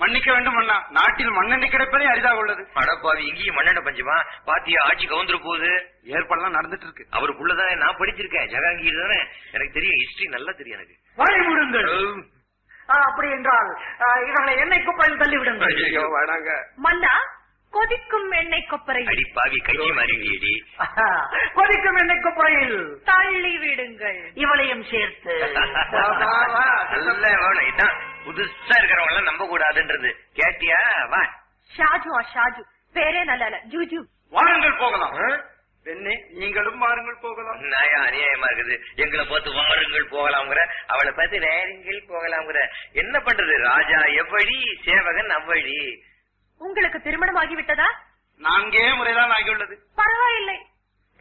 மன்னிக்க வேண்டும் மன்னா நாட்டில் மண்ணெண்ணெய் கிடைப்பதே அரிதாக உள்ளது. அடப்பாவி இங்கேயும் மண்ணெண்ண பஞ்சமா? பாத்தியா ஆட்சி கவுந்துரு போகுது? ஏற்பாடுலாம் நடந்துட்டு இருக்கு அவருக்குள்ளதானே நான் படிச்சிருக்கேன். ஜகாங்கீர் தானே? எனக்கு தெரியும் ஹிஸ்டரி நல்லா தெரியும் எனக்கு. விடுங்கள் ஆ, அப்படி என்றால் ஆ, இவர்களை எண்ணெய் குப்பையில் தள்ளி வேணாங்க மன்னா கொதிக்கும் எண்ணெய் கொப்பரை அடி பாவி கட்சி மாறிடியடி ஆஹா, கொதிக்கும் எண்ணெய் குப்பையில் தள்ளி விடுங்கள். இவளையும் சேர்த்து. நல்ல வேணும் இதான் புதுசா இருக்கிறவங்க எல்லாம் நம்ப கூடாதுன்றது கேட்டியா? வா. ஷாஜுவா ஷாஜு. பேரே நல்ல இல்ல ஜூஜு வாருங்கள் போகலாம். பெண்ணே நீங்களும் வாருங்கள் போகலாம். நாயா அநியாயமா இருக்குது. எங்களை பார்த்து வாருங்கள் போகலாம்ங்கிற. அவளை பார்த்து நேரங்கள் போகலாம்ங்கிற. என்ன பண்றது? ராஜா எவ்வழி சேவகன் அவ்வழி. உங்களுக்கு திருமணம் ஆகிவிட்டதா நான்கே முறைதான் ஆகியுள்ளது. பரவாயில்லை.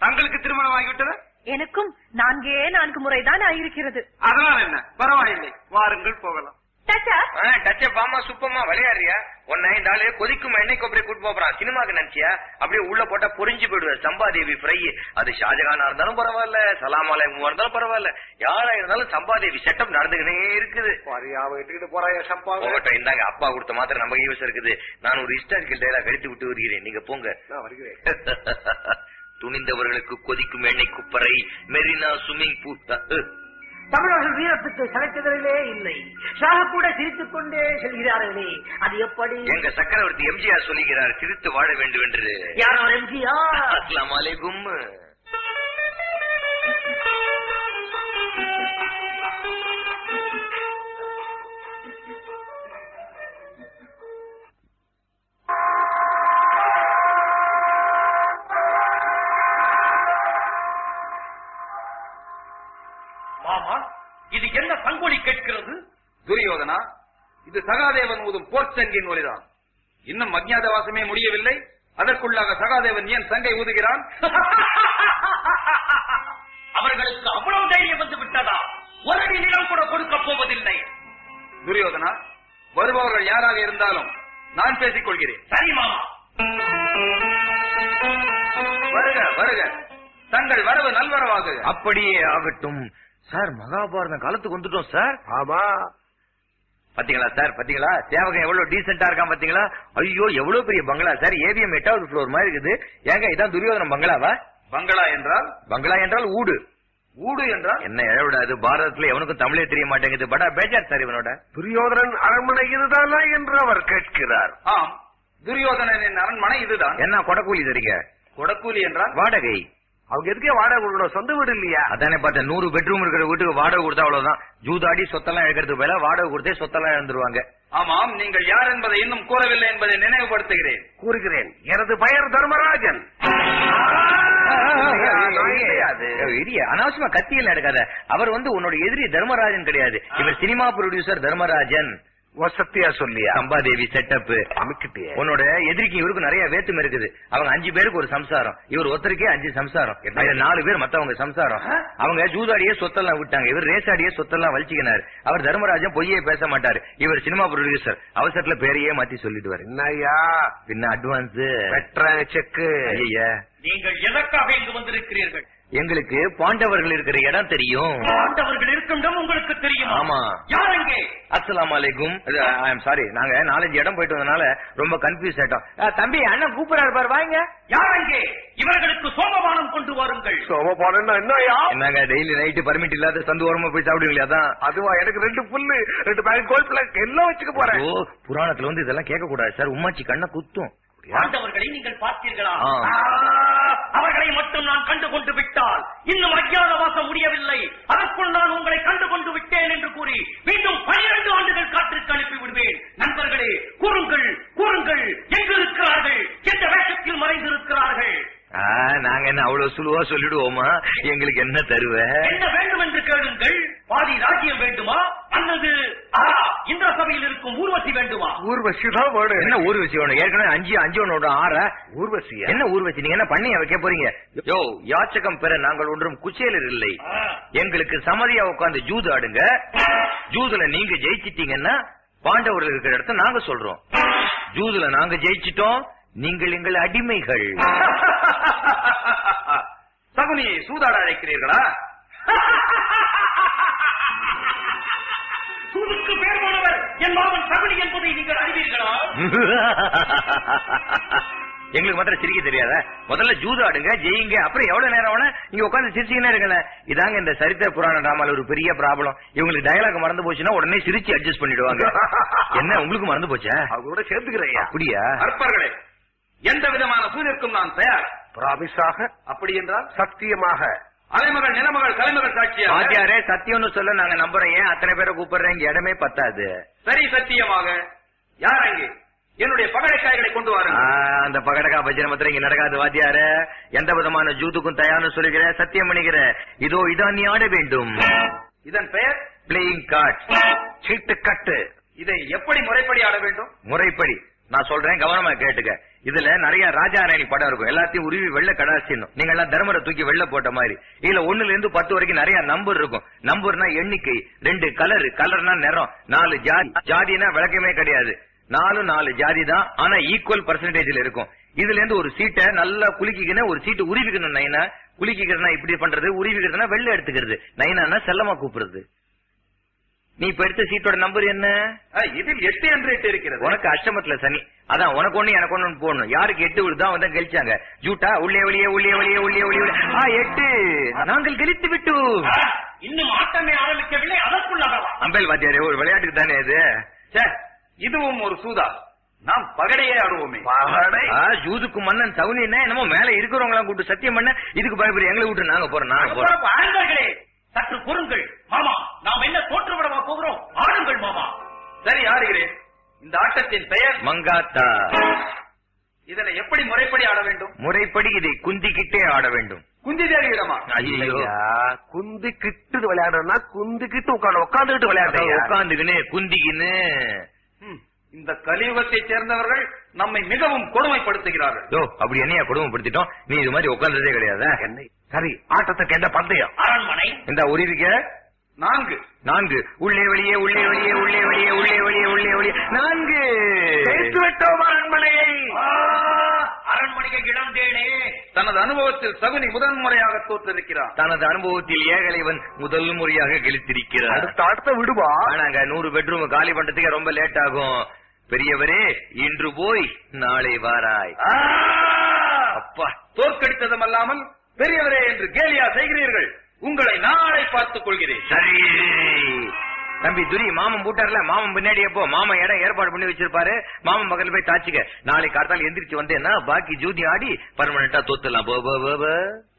தங்களுக்கு திருமணம் ஆகிவிட்டதா எனக்கும் நான்கே நான்கு முறைதான் ஆயிருக்கிறது அதனால் என்ன? பரவாயில்லை. வாருங்கள் போகலாம். டாட்டா டச்ச பாமா சுப்பமா விளையாடுறியா? உன்னை இந்த ஆளு கொதிக்கும்? எண்ணெய் கொப்பரை கூட்டு போறான். சினிமாக்கு நினைச்சியா? அப்படியே உள்ள போட்டா பொறிஞ்சு போயிடுவ சம்பாதேவி ஃப்ரை அது ஷாஜகானா இருந்தாலும் பரவாயில்ல சலாம் அலைமுவா இருந்தாலும் பரவாயில்ல. யாரா இருந்தாலும் சம்பாதேவி செட்டப் நடந்துகிட்டே இருக்குது. இந்தாங்க அப்பா கொடுத்த மாத்திரம் நம்ம யூஸ் இருக்குது. நான் ஒரு ஹிஸ்டாரிக்கல் டைலாக் எடுத்து விட்டு வருகிறேன். நீங்க போங்க. நான் வருகிறேன். துணிந்தவர்களுக்கு கொதிக்கும் எண்ணெய் குப்பரை மெரினா ஸ்விம்மிங் பூல் தமிழர்கள் வீரத்துக்கு சளைத்ததிலே இல்லை. ஷாக கூட சிரித்துக் கொண்டே செல்கிறார்களே. அது எப்படி? எங்க சக்கரவர்த்தி எம்ஜிஆர் சொல்லுகிறார் சிரித்து வாழ வேண்டும் என்று. யாரோ எம்ஜிஆர்? அஸ்லாம் அலைக்கும். இது சகாதேவன் ஊதும் போர்ச்சங்கின் ஒலிதான். இன்னும் அஜ்ஞாதவாசமே முடியவில்லை. அதற்குள்ளாக சகாதேவன் ஏன் சங்கை ஊதுகிறான்? அவர்களுக்கு அவ்வளவு தைரியம் வந்து விட்டதா? ஒரு நிலம் கூட கொடுக்க போவதில்லை. துரியோதனா வருபவர்கள் யாராக இருந்தாலும் நான் பேசிக் கொள்கிறேன். சரி மாமா. வருக வருக. தங்கள் வரவு நல்வரவாக அப்படியே ஆகட்டும். சார் மகாபாரதம் காலத்துக்கு வந்துட்டோம் சார். ஆமா. பாத்தீங்களா சார்? பாத்தீங்களா? சேவகன் எவ்வளவு டீசென்டா இருக்கான் பாத்தீங்களா? ஐயோ எவ்வளவு பெரிய பங்களா. சார் ஏவிஎம் எட்டாவது ஃப்ளோர் மாதிரி இருக்குது. ஏங்க இதான் துரியோதனம் பங்களாவா? பங்களா என்றால்? பங்களா என்றால் ஊடு. ஊடு என்றால்? என்ன எழவிடாது பாரதத்துல எவனுக்கும் தமிழே தெரிய மாட்டேங்குது. படா பேஜார் சார் இவனோட. துரியோதனன் அரண்மனை இதுதானா என்று அவர் கேட்கிறார். ஆம். துரியோதனனின் அரண்மனை இதுதான். என்ன கொடக்கூலி தரீங்க கொடக்கூலி என்றால்? வாடகை. அவங்க எதுக்கே வாடகை கொடுக்கணும்? சொந்த வீடு இல்லையா? அதானே பார்த்தேன். நூறு பெட்ரூம் இருக்கிற வீட்டுக்கு வாடகை கொடுத்தா அவ்வளவுதான். ஜூதாடி சொத்தெல்லாம் இழக்கிறதுக்கு பதிலா வாடகை கொடுத்தே சொத்தெல்லாம் இழந்துருவாங்க. ஆமாம் நீங்கள் யார் என்பதை இன்னும் கூறவில்லை என்பதை நினைவுபடுத்துகிறேன். கூறுகிறேன். எனது பெயர் தர்மராஜன். அனாவசியமா கத்தியில் எடுக்காத. அவர் வந்து உன்னோட எதிரி தர்மராஜன் கிடையாது. இவர் சினிமா ப்ரொடியூசர் தர்மராஜன். வசத்தியா சொல்லியா? அம்பாதேவி செட்டப் அமுக்கிட்டியே. உன்னோட எதிரிக்கு இவருக்கு நிறைய வேத்துமை இருக்குது. அவங்க அஞ்சு பேருக்கு ஒரு சம்சாரம். இவர் ஒருத்தருக்கே அஞ்சு சம்சாரம். நாலு பேர் மத்தவங்க சம்சாரம். அவங்க ஜூதாடியே சொத்தெல்லாம் விட்டாங்க. இவர் ரேசாடியே சொத்தெல்லாம் வலிச்சுக்கினாரு. அவர் தர்மராஜன் பொய்யே பேச மாட்டாரு. இவர் சினிமா ப்ரொடியூசர் அவசரத்துல பேரையே மாத்தி சொல்லிடுவாரு. என்னய்யா? பின்ன அட்வான்ஸ் வெட்டுறேன் செக்கு ஐயா நீங்கள் எதற்காக இங்கு வந்திருக்கிறீர்கள்? எங்களுக்கு பாண்டவர்கள் இருக்கிற இடம் தெரியும். ஆண்டவர்கள் இருக்கும் இடம் உங்களுக்கு தெரியுமா? ஆமா. யார் அங்கே? அஸ்ஸலாமு அலைக்கும். ஐ எம் சாரி நாங்க நாலஞ்சு இடம் போயிட்டு வந்தனால ரொம்ப கன்ஃபியூஸ் ஆயிட்டோம். அஹ், தம்பி அண்ணன் கூப்பிடாரு பாரு வாங்க. யார் அங்கே? இவர்களுக்கு சோமபானம் கொண்டு வாருங்கள். சோமபானம் என்னங்க டெய்லி நைட்டு பர்மிட் இல்லாத சந்து ஓரமா போய் சாப்பிடுவீங்களா அதான். அதுவா எனக்கு ரெண்டு புல்லு ரெண்டு பேங்க் கோல் பிளாக் எல்லாம் வச்சுக்க போறேன். ஓ புராணத்துல வந்து இதெல்லாம் கேட்க கூடாது சார். உமாச்சி கண்ணை குத்தும். ஆண்டவர்களை நீங்கள் பார்த்தீர்களா? அவர்களை மட்டும் நான் கண்டு கொண்டு விட்டால் இன்னும் அஜ்ஞாத வாசம் முடியவில்லை. அதற்குள் நான் உங்களை கண்டு கொண்டு விட்டேன் என்று கூறி மீண்டும் பனிரெண்டு ஆண்டுகள் காற்றுக்கு அனுப்பி விடுவேன் நண்பர்களே கூறுங்கள் கூறுங்கள். எங்கு இருக்கிறார்கள் எந்த வேஷத்தில் மறைந்திருக்கிறார்கள்? நாங்க என்ன அவ்வளவு சுலுவா சொல்லிடுவோமா? எங்களுக்கு என்ன தருவ? என்ன வேண்டும் என்று கேளுங்கள். பாதி ராஜ்யம் வேண்டுமா? அல்லது ஆ, இந்திர சபையில் இருக்கும் ஊர்வசி வேண்டுமா? ஊர்வசி தான் வேணும். என்ன ஊர்வசி வேணும்? ஏற்கனவே அஞ்சு அஞ்சு ஒன்னோட ஆற ஊர்வசியா என்ன ஊர்வசி? நீங்க என்ன பண்ணி வைக்க போறீங்க? யோ யாச்சகம் பெற நாங்கள் ஒன்றும் குச்சேலர் இல்லை. எங்களுக்கு சமதியா உட்கார்ந்து ஜூது ஆடுங்க. ஜூதுல நீங்க ஜெயிச்சிட்டீங்கன்னா பாண்டவர்கள் இருக்கிற இடத்த நாங்க சொல்றோம். ஜூதுல நாங்க ஜெயிச்சிட்டோம். நீங்கள் எங்கள் அடிமைகள். சகுனியை சூதாட அழைக்கிறீர்களா? சூதுக்கு பேர் போனவர் என் மாமன் சகுனி என்பதை நீங்கள் அறிவீர்களா? எங்களுக்கு மாத்திரம் சிரிக்க தெரியாத? முதல்ல ஜூது ஆடுங்க ஜெயிங்க அப்புறம் எவ்வளவு நேரம் ஆனா இங்க உட்கார்ந்து சிரிச்சுக்கினே இருங்களேன் இதாங்க இந்த சரித்திர புராண டிராமால ஒரு பெரிய ப்ராப்ளம். இவங்களுக்கு டயலாக் மறந்து போச்சுன்னா உடனே சிரிச்சு அட்ஜஸ்ட் பண்ணிடுவாங்க. என்ன உங்களுக்கு மறந்து போச்சா? அவங்க கூட சேர்த்துக்கிறேன் அப்படியா? அற்பர்களே எந்த விதமான சூரியக்கும் நான் தயார். பிராமிஸாக அப்படி என்றால்? சத்தியமாக. அலைமகள் நிலமகள் கலைமகள் வாத்தியாரே சத்தியம்னு சொல்ல நாங்க நம்புறோம். ஏன் அத்தனை பேரை கூப்பிடுறேன் இங்க இடமே பத்தாது. சரி சத்தியமாக. யார் அங்கே? என்னுடைய பகடைக்காய்களை கொண்டு ஆ, வாருங்கள் அந்த பகடகா பஜனை மாத்திரம் இங்க நடக்காது வாத்தியாரே. எந்த விதமான ஜூத்துக்கும் தயார்னு சொல்லுகிறேன். சத்தியம் பண்ணிக்கிறேன். இதோ இதான் நீ ஆட வேண்டும். இதன் பெயர்? பிளேயிங் கார்ட் சீட்டு கட்டு. இதை எப்படி முறைப்படி ஆட வேண்டும்? முறைப்படி. நான் சொல்றேன் கவனமா கேட்டுக்க. இதுல நிறைய ராஜாராணி படம் இருக்கும். எல்லாத்தையும் உருவி வெள்ள கடாசிடணும் நீங்க எல்லாம் தர்மரை தூக்கி வெள்ள போட்ட மாதிரி. இதுல ஒண்ணுல இருந்து பத்து வரைக்கும் நிறைய நம்பர் இருக்கும். நம்பர்னா எண்ணிக்கை ரெண்டு கலர் கலர்னா நிறம். நாலு ஜாதி ஜாதினா விளக்கமே கிடையாது. நாலு நாலு ஜாதி தான் ஆனா ஈக்குவல் பர்சன்டேஜ்ல இருக்கும். இதுல இருந்து ஒரு சீட்டை நல்லா குலுக்கிக்கணும் ஒரு சீட்டு உருவிக்கணும் நைனா. குலுக்கிக்கிறதுனா இப்படி பண்றது உருவிக்கிறதுனா வெள்ள எடுத்துக்கிறது. நைனா செல்லமா கூப்பிடுறது. நீ இப்ப எடுத்த சீட்டோட நம்பர் என்ன? இதில் எட்டு என்று இட்டு இருக்கிறது. உனக்கு அஷ்டமத்துல சனி. அதான் உனக்கு ஒண்ணு எனக்கு ஒண்ணு போடணும். யாருக்கு எட்டு விழுதோ அவன் தான் கழிச்சாங்க ஜூட்டா? உள்ளே வெளியே உள்ளே வெளியே உள்ளே வெளியே ஆ எட்டு. நாங்கள் கழித்து விட்டு இன்னும் ஆட்டமே ஆரம்பிக்கவில்லை அதற்குள் அகவா. அம்பேல் வாத்தியாரே ஒரு விளையாட்டுக்கு தானே இது? இதுவும் ஒரு சூதா. நாம் பகடையே ஆடுவோமே. பகடை? ஜூதுக்கு மன்னன் சவுனின்னா என்னமோ மேல இருக்கிறவங்களாம் கூப்பிட்டு சத்தியம் பண்ண இதுக்கு பயப்படி எங்களை விட்டு நாங்க போறோம் நாங்க போறோம். சற்று பொறுங்கள் மாமா. நாம் என்ன தோற்று விடவா போகிறோம்? ஆடுங்கள் மாமா. சரி ஆடுகிறேன். இந்த ஆட்டத்தின் பெயர் மங்காத்தா. இதனை எப்படி முறைப்படி ஆட வேண்டும்? முறைப்படி இதை குந்திக்கிட்டே ஆட வேண்டும். குந்தி தேவியிடமா? குந்தி கிட்டு விளையாடுறா குந்தி கிட்டு உட்காந்து உட்காந்துக்கிட்டு விளையாடுறீங்க உட்காந்துக்கின்னு குந்திக்கின்னு இந்த கலியுகத்தைச் சேர்ந்தவர்கள் நம்மை மிகவும் கொடுமைப்படுத்துகிறார்கள். யோ அப்படி என்னையா கொடுமைப்படுத்திட்டோம்? நீ இது மாதிரி உட்கார்ந்ததே கிடையாதா? சரி ஆட்டத்துக்கு என்ன பந்தயம். அரண்மனை. இந்த உருவிக்க நான்கு. நான்கு. உள்ளே வெளியே உள்ளே வெளியே உள்ளே வெளியே உள்ளே வெளியே உள்ளே வெளியே. நான்கு. விட்டோம் அரண்மனையை. ஆ, அரண்மனையை இழந்தேனே தனது அனுபவத்தில் சகுனி முதன்முறையாக தோற்றிருக்கிறார். தனது அனுபவத்தில் ஏகலைவன் முதல் முறையாக கெளித்திருக்கிறார். அடுத்த அடுத்த விடுவா? ஆனாங்க நூறு பெட்ரூம் காலி பண்றதுக்கு ரொம்ப லேட் ஆகும். பெரியவரே இன்று போய் நாளை வாராய்! அப்பா. தோற்கடித்ததும் அல்லாமல் பெரியவரே என்று கேலியா செய்கிறீர்கள். உங்களை நாளை பார்த்துக் கொள்கிறேன். சரி. தம்பி துரி மாமன் பூட்டார்ல மாமன் பின்னாடியே போ. மாமன் இடம் ஏற்பாடு பண்ணி வச்சிருப்பாரு. மாமன் பக்கத்துல போய் தாச்சுக்க. நாளைக்கு காத்தால எந்திரிச்சு வந்தேன்னா பாக்கி ஜூதி ஆடி பர்மனண்டா தோத்துலாம்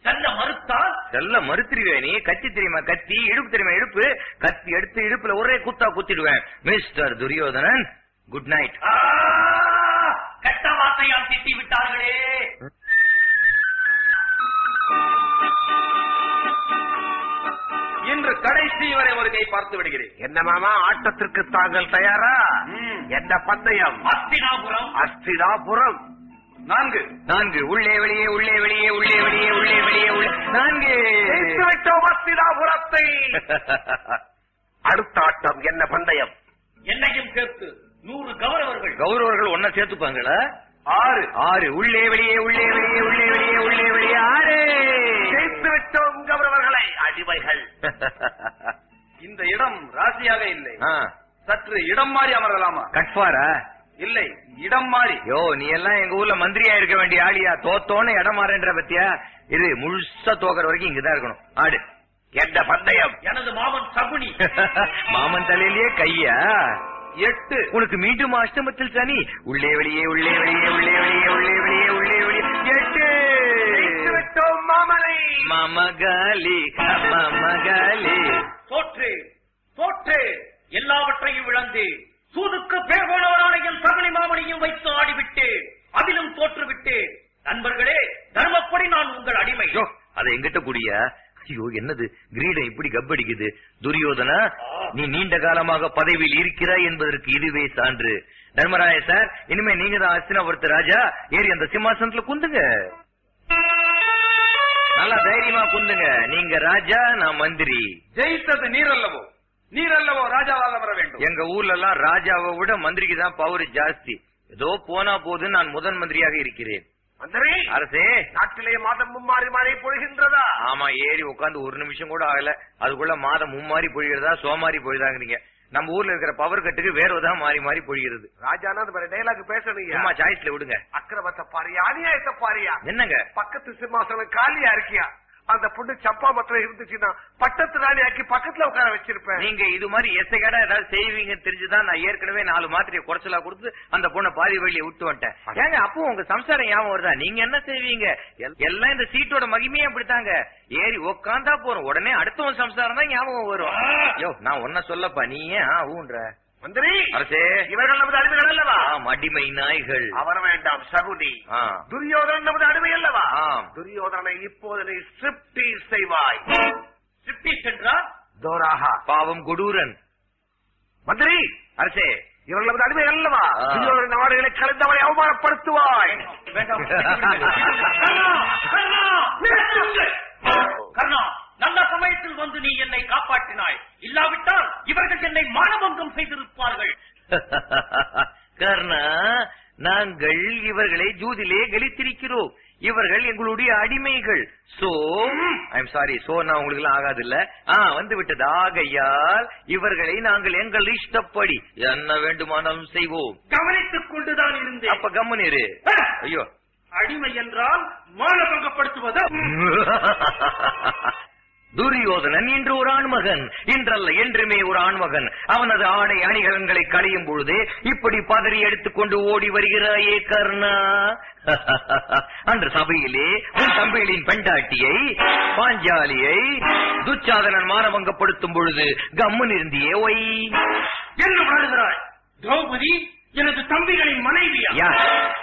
செல்ல மறுத்தால் எல்லாம் மறுத்துருவே நீ. கத்தி தெரியுமா? கத்தி இடுப்பு தெரியுமா? இடுப்பு. கத்தி எடுத்து இடுப்புல ஒரே குத்தா குத்திடுவேன். Mister Duryodhanan good night! கெட்ட வார்த்தையால் திட்டி விட்டார்களே. இன்று கடைசி வரை ஒரு கை பார்த்து விடுகிறேன். என்ன மாமா ஆட்டத்திற்கு தாங்கள் தயாரா? என்ன பந்தயம்? அஸ்தினாபுரம். அஸ்தினாபுரம். நான்கு. நான்கு. உள்ளே வெளியே உள்ளே வெளியே உள்ளே வெளியே உள்ளே வெளியே உள்ளே நான்கு. விட்டோம் அஸ்தினாபுரத்தை. அடுத்த ஆட்டம் என்ன பந்தயம்? என்னையும் சேர்த்து. நூறு கௌரவர்கள். கௌரவர்கள் ஒன்ன சேர்த்துப்பாங்களா? ஆறு. ஆறு. உள்ளே வெளியே உள்ளே வெளியே உள்ளே வெளியே உள்ளே வெளியே ஆறு. ஜெயித்து விட்டோம் கௌரவர்களை. அடிமைகள். இந்த இடம் ராசியாக இல்லை. சற்று இடம் மாறி அமரலாமா? கட்பாரா இல்லை. இடம் மாறி. யோ நீ எல்லாம் எங்க ஊர்ல மந்திரியா இருக்க வேண்டிய ஆளியா? தோத்தோன்னு இடம் மாறேன்ற பத்தியா? இது முழுசா தோக்கிற வரைக்கும் இங்கதான் இருக்கணும். ஆடு. என்ன பந்தயம். எனது மாமன் சகுனி. மாமன் தலையிலேயே கையா? எட்டு. உனக்கு மீண்டும் அஷ்டமத்தில் சனி. உள்ளே வெளியே உள்ளே வெளியே உள்ளே வெளியே உள்ளே வெளியே உள்ளே வெளியே. எட்டு. மாமலை. மமகாலி மமகாலி தோற்று தோற்று. எல்லாவற்றையும் இழந்து சூதுக்கு பேர் போனவரான என் சகுனி மாமனையும் வைத்து ஆடிவிட்டு அதிலும் தோற்றுவிட்டு. நண்பர்களே தர்மப்படி நான் உங்கள் அடிமை. அதை எங்கிட்ட கூடிய? ஐயோ என்னது? கிரீடம் இப்படி கப்படிக்குது. துரியோதனா நீ நீண்ட காலமாக பதவியில் இருக்கிறாய் என்பதற்கு இதுவே சான்று. தர்மராய சார் இனிமே நீங்க தான் அஸ்தினாபுரத்து ராஜா. ஏறி அந்த சிம்மாசனத்துல குந்துங்க. நல்லா தைரியமா குந்துங்க. நீங்க ராஜா நான் மந்திரி. ஜெயித்தது நீரல்லவோ? நீரல்லவோ ராஜாவாக வர வேண்டும். எங்க ஊர்ல எல்லாம் ராஜாவை விட மந்திரிக்கு தான் பவர் ஜாஸ்தி. ஏதோ போனா போது நான் முதன் மந்திரியாக இருக்கிறேன். அரசே. நாட்டிலே மாதம் மும்மாறி மழை பொழிகின்றதா? ஆமா ஏறி உட்காந்து ஒரு நிமிஷம் கூட ஆகல. அதுக்குள்ள மாதம் மும்மாறி பொழிகிறதா சோமாரி பொழிதாங்கிறீங்க நம்ம ஊர்ல இருக்கிற பவர் கட்டுக்கு வேறதான் மாறி மாறி பொழிகிறது. ராஜானா அந்த டைலாக் பேசணுங்க சும்மா சாய்ஸ்ல விடுங்க. அக்கிரமத்தை பாரியா அநியாயத்தை பாரியா? என்னங்க? பக்கத்து சிம்மாசனம் காலியா இருக்கியா? அந்த பொண்ணு சப்பா மத்திரம் இருந்துச்சுன்னா பட்டத்து ராணி ஆக்கி பக்கத்துல உட்கார வச்சிருப்பேன். நீங்க இது மாதிரி எசைகடா ஏதாவது செய்வீங்கன்னு தெரிஞ்சுதான் நான் ஏற்கனவே நாலு மாத்திரையை குறைச்சலா கொடுத்து அந்த பொண்ணை பாதி வழியை விட்டு வந்துட்டேன். ஏங்க அப்போ உங்க சம்சாரம் ஞாபகம் வருதா? நீங்க என்ன செய்வீங்க? எல்- எல்லாம் இந்த சீட்டோட மகிமையே அப்படித்தாங்க. ஏறி உக்காந்தா போறோம். உடனே அடுத்தவன் சம்சாரம் தான் ஞாபகம் வரும். யோ நான் ஒன்ன சொல்லப்பா. நீ ஏன் ஊன்ற? மந்திரி அரசே. இவர்கள் நமது அடிமைகள் அல்லவா? ஆம் அடிமை நாய்கள். அவர் வேண்டாம் சகுனி. துரியோதனன் நமது அடிமை அல்லவா? ஆம். துரியோதனை இப்போது நீ ஸ்ட்ரிப்டீஸ் செய்வாய். சிப்டிஸ் என்றால் தோராகா. பாவம் கொடூரன். மந்திரி அரசே. இவர்கள் நமது அடிமை அல்லவா. துரியோதன நாடுகளை கலந்தவரை அவமானப்படுத்துவாய். வேண்டாம். வந்து நீ என்னை காப்பாற்றினாய். இல்லாவிட்டால் இவர்கள் என்னை மானபங்கம் செய்திருப்பார்கள். கர்ணா நாங்கள் இவர்களை ஜூதிலே கழித்திருக்கிறோம். இவர்கள் எங்களுடைய அடிமைகள். சோ ஐம் சாரி சோ நான் உங்களுக்கு எல்லாம் ஆகாது இல்ல ஆ வந்து விட்டது. ஆகையால் இவர்களை நாங்கள் எங்கள் இஷ்டப்படி என்ன வேண்டுமானாலும் செய்வோம். கவனித்துக் கொண்டுதான் இருந்தேன். அப்ப கம்முனிரு ஐயோ. அடிமை என்றால் மானபங்கப்படுத்துவது துரியோதனன் இன்று ஒரு ஆண்மகன். இன்றல்ல என்றுமே ஒரு ஆண்மகன். அவனது ஆடை அணிகலன்களை களையும் பொழுது இப்படி பதறி எடுத்துக்கொண்டு ஓடி வருகிறாயே கர்ணா. அன்று சபையிலே உன் தம்பிகளின் பெண்டாட்டியை பாஞ்சாலியை துச்சாதனன் மானவங்கப்படுத்தும் பொழுது கம்முன் இருந்தியே ஒய் என்ன உணர்கிறாய் திரௌபதி எனது தம்பிகளின் மனைவியா?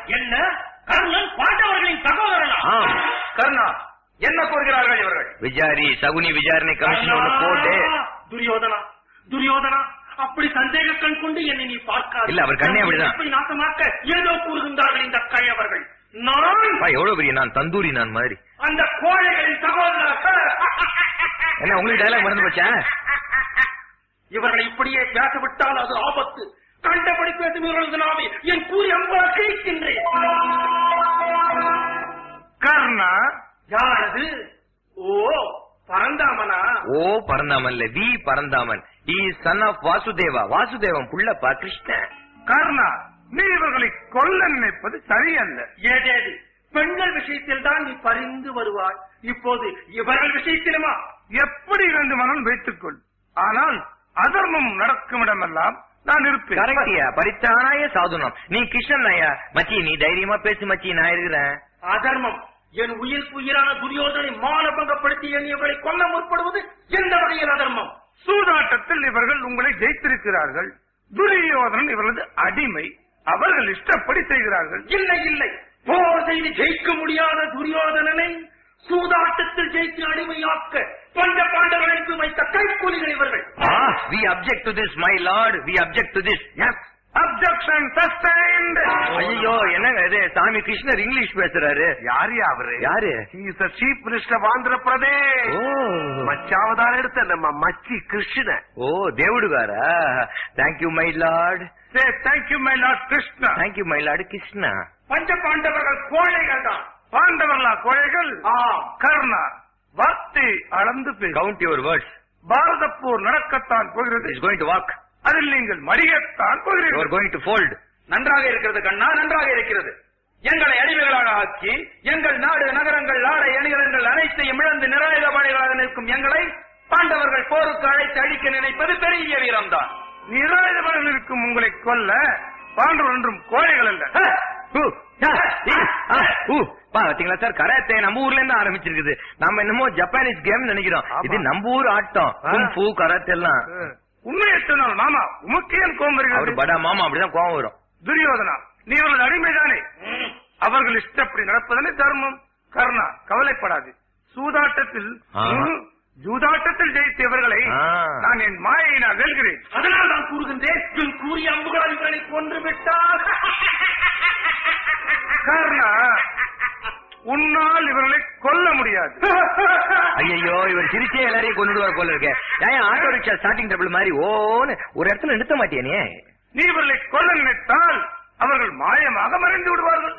என்ன? கர்ணன் பாண்டவர்களின் சகோதரனா? கர்ணா என்ன கூறுகிறார்கள் இவர்கள்? விசாரி சகுனி விசாரணை கமிஷன் ஒண்ணு போட்டு. துரியோதனா துரியோதனா அப்படி சந்தேக கண் கொண்டு என்னை நீ பார்க்காத. இல்ல, அவர் கண்ணே அப்படிதான். இப்படி நாசமாக்க ஏதோ கூறுகின்றார்கள் இந்த கயவர்கள். நான் எவ்வளவு பெரிய நான் தந்தூரி நான் மாதிரி. அந்த கோழைகளின் சகோதரர் என்ன உங்களுக்கு டைலாக் மறந்து போச்சா? இவர்களை இப்படியே பேசவிட்டால் அது ஆபத்து. கண்டபடி பேசும் இவர்களது நாமே என் கூறி அம்பாக கிழிக்கின்றேன் கர்ணா யாரது ஓ பரந்தாமனா? ஓ பரந்தாமன் வி பரந்தாமன். இ சன் ஆஃப் வாசுதேவா. வாசுதேவன் புள்ளப்பா கிருஷ்ணன் கர்ணா நீ இவர்களை கொல்ல நினைப்பது சரியல்ல. ஏதேது? பெண்கள் விஷயத்தில் தான் நீ பரிந்து வருவாய். இப்போது இவர்கள் விஷயத்திலுமா? எப்படி வேண்டுமானாலும் வைத்துக்கொள். ஆனால் அதர்மம் நடக்கும் இடமெல்லாம் நான் இருப்பேன். பரித்தானாய சாதுனம். நீ கிருஷ்ணன் ஐயா. மச்சி நீ தைரியமா பேசு மச்சி. நான் இருக்கிறேன். அதர்மம். என் உயிர் உயிரான துரியோதனை மானபங்கப்படுத்தி என் இவர்களை கொல்ல முற்படுவது எந்த வகையில் அதர்மம்? சூதாட்டத்தில் இவர்கள் உங்களை ஜெயித்திருக்கிறார்கள். துரியோதனன் இவர்களது அடிமை. அவர்கள் இஷ்டப்படி செய்கிறார்கள். இல்லை இல்லை. போர் செய்து ஜெயிக்க முடியாத துரியோதனனை சூதாட்டத்தில் ஜெயித்து அடிமையாக்க பஞ்ச பாண்டவர்களுக்கு வைத்த கைக்கூலிகள் இவர்கள். We object to this my lord we object to this objection sustained ஐயோ என்னங்க இது? சாமி கிருஷ்ணர் இங்கிலீஷ் பேசுறாரு. யாரு அவரு? யாரு? Is chief minister of Andhra Pradesh மச்சாவதார எடுத்த நம்ம மச்சி கிருஷ்ண. ஓ தேவுடு காரா thank you my lord thank you my lord Krishna. Thank you my lord Krishna. பஞ்ச பாண்டவர்கள் கோழைகள் தான். பாண்டவர்களா கோழைகள்? கர்ணா வார்த்தை அளந்து கவுண்ட் யுவர் வேர்ட்ஸ் பாரதப்பூர் நடக்கத்தான் போகிறது. இஸ் கோயிங் டு வாக் அதில் நீங்கள் மடியத்தான் போகிறீர்கள். கோயிங் டு ஃபோல்ட் நன்றாக இருக்கிறது கண்ணா நன்றாக இருக்கிறது. எங்களை அடிமைகளாக ஆக்கி எங்கள் நாடு நகரங்கள் ஆடை அணிகலன்கள் அனைத்தையும் இழந்து நிராயுதபாணிகளாக நிற்கும் எங்களை பாண்டவர்கள் போருக்கு அழைத்து அழிக்க நினைப்பது பெரிய வீரம்தான். நிராயுதபாணிகள் இருக்கும் உங்களை கொல்ல பாண்டவர் ஒன்றும் கோழைகள் அல்ல. பாத்தீங்களா சார்? கராத்தே நம்ம ஊர்ல இருந்து ஆரம்பிச்சிருக்குது. நம்ம என்னமோ ஜப்பானீஸ் கேம் நினைக்கிறோம். இது நம்ம ஊர் ஆட்டம். கராத்தே எல்லாம். உண்மையை சொன்னால் மாமா உமக்கு ஏன் கோபம் அவர் வருகிறது படா மாமா அப்படிதான் கோவம் வரும். துரியோதனா நீ அவர்கள் அடிமைதானே? அவர்கள் இஷ்டப்படி நடப்பதனை தர்மம். கர்ணா கவலைப்படாது. சூதாட்டத்தில் ஜூதாட்டத்தில் ஜெயித்தவர்களை ஆ. நான் என் மாயையினால் வெல்கிறேன். அதனால் நான் கூறுகின்றேன் கூறிய அம்புகளால் இவர்களை கொன்று விட்டால். கர்ணா உன்னால் இவர்களை கொல்ல முடியாது. ஐயோ இவர் சிரிச்சே எல்லாரையும் கொண்டுடுவார் போல இருக்க. ஏன் ஆட்டோ ரிக்ஷா ஸ்டார்டிங் டபுள் மாதிரி ஓன்னு ஒரு இடத்துல நிறுத்த மாட்டியா நீ? நீ இவர்களை கொல்ல நினைத்தால் அவர்கள் மாயமாக மறைந்து விடுவார்கள்.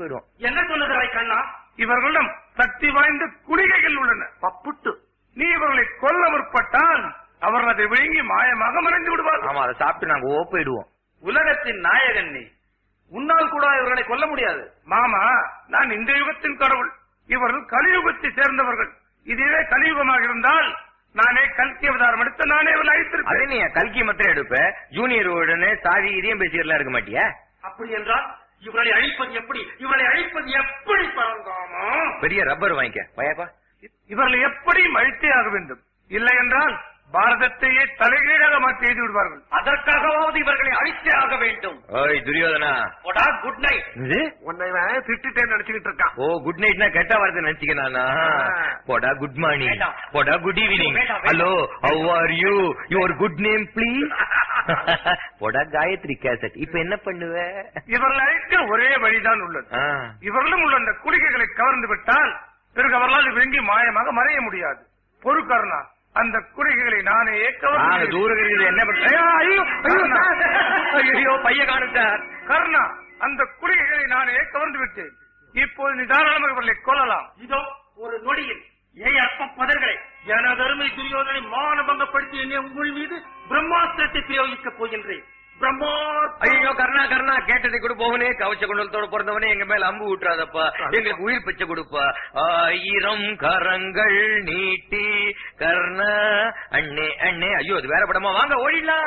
போயிடும் என்ன சொல்லுகிறாய் கண்ணா? இவர்களிடம் சக்தி வாய்ந்த குளிகைகள் உள்ளன. பப்புட்டு. நீ இவர்களை கொல்ல முற்பட்டால் அவர்கள் அதை விழுங்கி மாயமாக மறைந்து விடுவார்கள். ஆமா அதை சாப்பிட்டு நாங்க ஓ போயிடுவோம். உலகத்தின் நாயகன் நீ. உன்னால் கூட இவர்களை கொல்ல முடியாது. மாமா நான் இந்த யுகத்தின் கடவுள். இவர்கள் கலியுகத்தை சேர்ந்தவர்கள். இதுவே கலியுகமாக இருந்தால் நானே கல்கி அவதாரம் எடுத்து நானே அழைத்திருப்பேன். நீ கல்கி மாத்திரம் எடுப்ப? ஜூனியர் உடனே சாதி இதையும் பேசிக்கலாம் இருக்க மாட்டியா? அப்படி என்றால் இவர்களை அழிப்பது எப்படி? இவர்களை அழிப்பது எப்படி பரந்தாமா? பெரிய ரப்பர் வாங்கிக்க. பையாப்பா இவர்களை எப்படியும் அழித்தே ஆக வேண்டும்? இல்லை என்றால் பாரதத்தையே தலைகீழாக மாற்றி எழுதி விடுவார்கள். அதற்காகவாவது இவர்களை அழித்தே ஆக வேண்டும். ஓய் துரியோதனா. குட் நைட் உன்னை இவன் திட்டுட்டேன்னு நினைச்சுக்கிட்டு இருக்கான். ஓ குட் நைட்னா கெட்ட வார்த்தை நினைச்சுக்க நானா? போடா குட் மார்னிங். போடா good evening. Hello how are you your good name please போடா காயத்ரி கேசட் இப்ப என்ன பண்ணுவ? இவர்களை அழிக்க ஒரே வழிதான் உள்ளது. இவர்களும் உள்ள அந்த குளிகைகளை கவர்ந்து விட்டால் பிறகு அவர்களால் விரும்பி மாயமாக மறைய முடியாது. பொறுக்கருணா. அந்த குளிகைகளை நானே தூரம் இருக்குது என்ன ஐயோ, பைய காணும் சார் கர்ணா அந்த குளிகைகளை நானே கவர்ந்து விட்டேன் இப்போது நீ தாராளமாக இவர்களை கொல்லலாம். இதோ ஒரு நொடியில் ஏ அற்ப பதர்களே எனது அருமை துரியோதனை மானபங்கப்படுத்தி என்னை உங்கள் மீது பிரம்மாஸ்திரத்தை பிரயோகிக்கப் போகின்றேன். பிரம்மாஸ்திரம். ஐயோ கர்ணா கர்ணா கேட்டதை கூட போவனே கவச்ச குண்டலத்தோட பிறந்தவனே எங்க மேல அம்பு விட்டுறாதப்பா எங்களுக்கு உயிர் பிச்சை கொடுப்பா. ஆயிரம் கரங்கள் நீட்டி கர்ண அண்ணே அண்ணே. ஐயோ அது வேற படமா. வாங்க ஓடிடலாம்.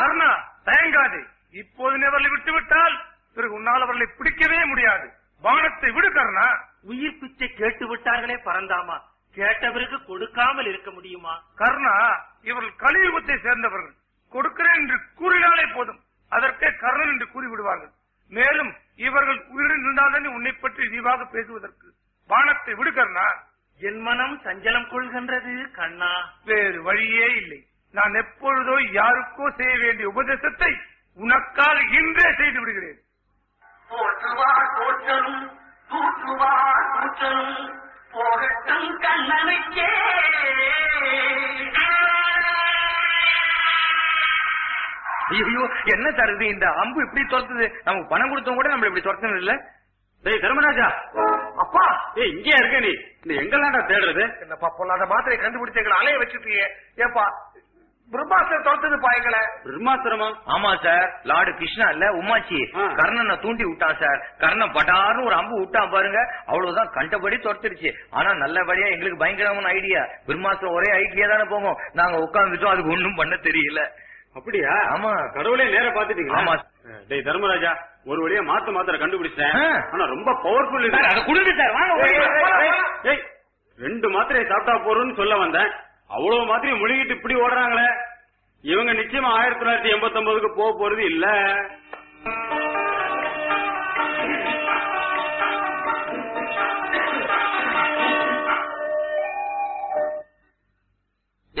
கர்ணா தயங்காதே. இப்போது அவர்களை விட்டு விட்டால் பிறகு உன்னால் அவர்களை பிடிக்கவே முடியாது. வானத்தை விடு கர்ணா. உயிர் பிச்சை கேட்டு விட்டார்களே பரந்தாமா. கேட்ட பிறகு கொடுக்காமல் இருக்க முடியுமா? கர்ணா இவர்கள் கலியுகத்தை சேர்ந்தவர்கள். கொடுக்கிறேன் என்று கூறினாலே போதும். அதற்கே கர்ணன் என்று கூறிவிடுவார்கள். மேலும் இவர்கள் உயிரில் இருந்தால்தான் உன்னை பற்றி விரிவாக பேசுவதற்கு. வானத்தை விடு கர்ணா. என் மனம் சஞ்சலம் கொள்கின்றது கண்ணா. வேறு வழியே இல்லை. நான் எப்பொழுதோ யாருக்கோ செய்ய வேண்டிய உபதேசத்தை உனக்கால் இன்றே செய்து விடுகிறேன். போற்றுவார் போற்றலும் தூற்றுவார் தூற்றலும் போகட்டும் கண்ணனுக்கே ஐயோ என்ன சார் இது இந்த அம்பு இப்படி துரத்துது? நமக்கு பணம் கொடுத்தவங்க கூட நம்மள இப்படி துரத்துனது இல்ல டேய் தர்மராஜா. அப்பா ஏய் இங்கே இருக்க நீ? இந்த எங்கெல்லாம்டா தேடுறது? என்னப்பா பொல்லாத மாத்திரை கண்டுபிடிச்சு எங்களை அலைய வச்சிருக்கீங்க ஏப்பா பிரம்மாஸ்டர் தொலைச்சது பாயங்களை பிரம்மாஸ்திரமா? ஆமா சார். லார்டு கிருஷ்ணா இல்ல உமாச்சி. கர்ணனை தூண்டி விட்டான் சார். கர்ணன் பட்டாருன்னு ஒரு அம்பு விட்டான் பாருங்க. அவ்வளவுதான் கண்டபடி துரத்துருச்சு. ஆனா நல்லபடியா எங்களுக்கு பயங்கரமான ஐடியா பிரம்மாஸ்திரம் ஒரே ஐடியா தானே போகும். நாங்க உட்கார்ந்துட்டோம் அதுக்கு ஒண்ணும் பண்ண தெரியல. அப்படியா? ஆமா. கடவுளே நேர பாத்துட்டீங்களா ஆமா. டேய் தர்மராஜா ஒரு வழியா மாத்து மாத்திரை கண்டுபிடிச்சேன். ஆனா ரொம்ப பவர்ஃபுல் சார் அதை கொடுங்க சார். வாங்க ஏய், ரெண்டு மாத்திரையை சாப்பிட்டா போறோம்னு சொல்ல வந்தேன். அவ்வளவு மாத்திரையை முழுகிட்டு இப்படி ஓடுறாங்களே. இவங்க நிச்சயமா ஆயிரத்தி தொள்ளாயிரத்தி எண்பத்தி ஒன்பதுக்கு போக போறது இல்ல.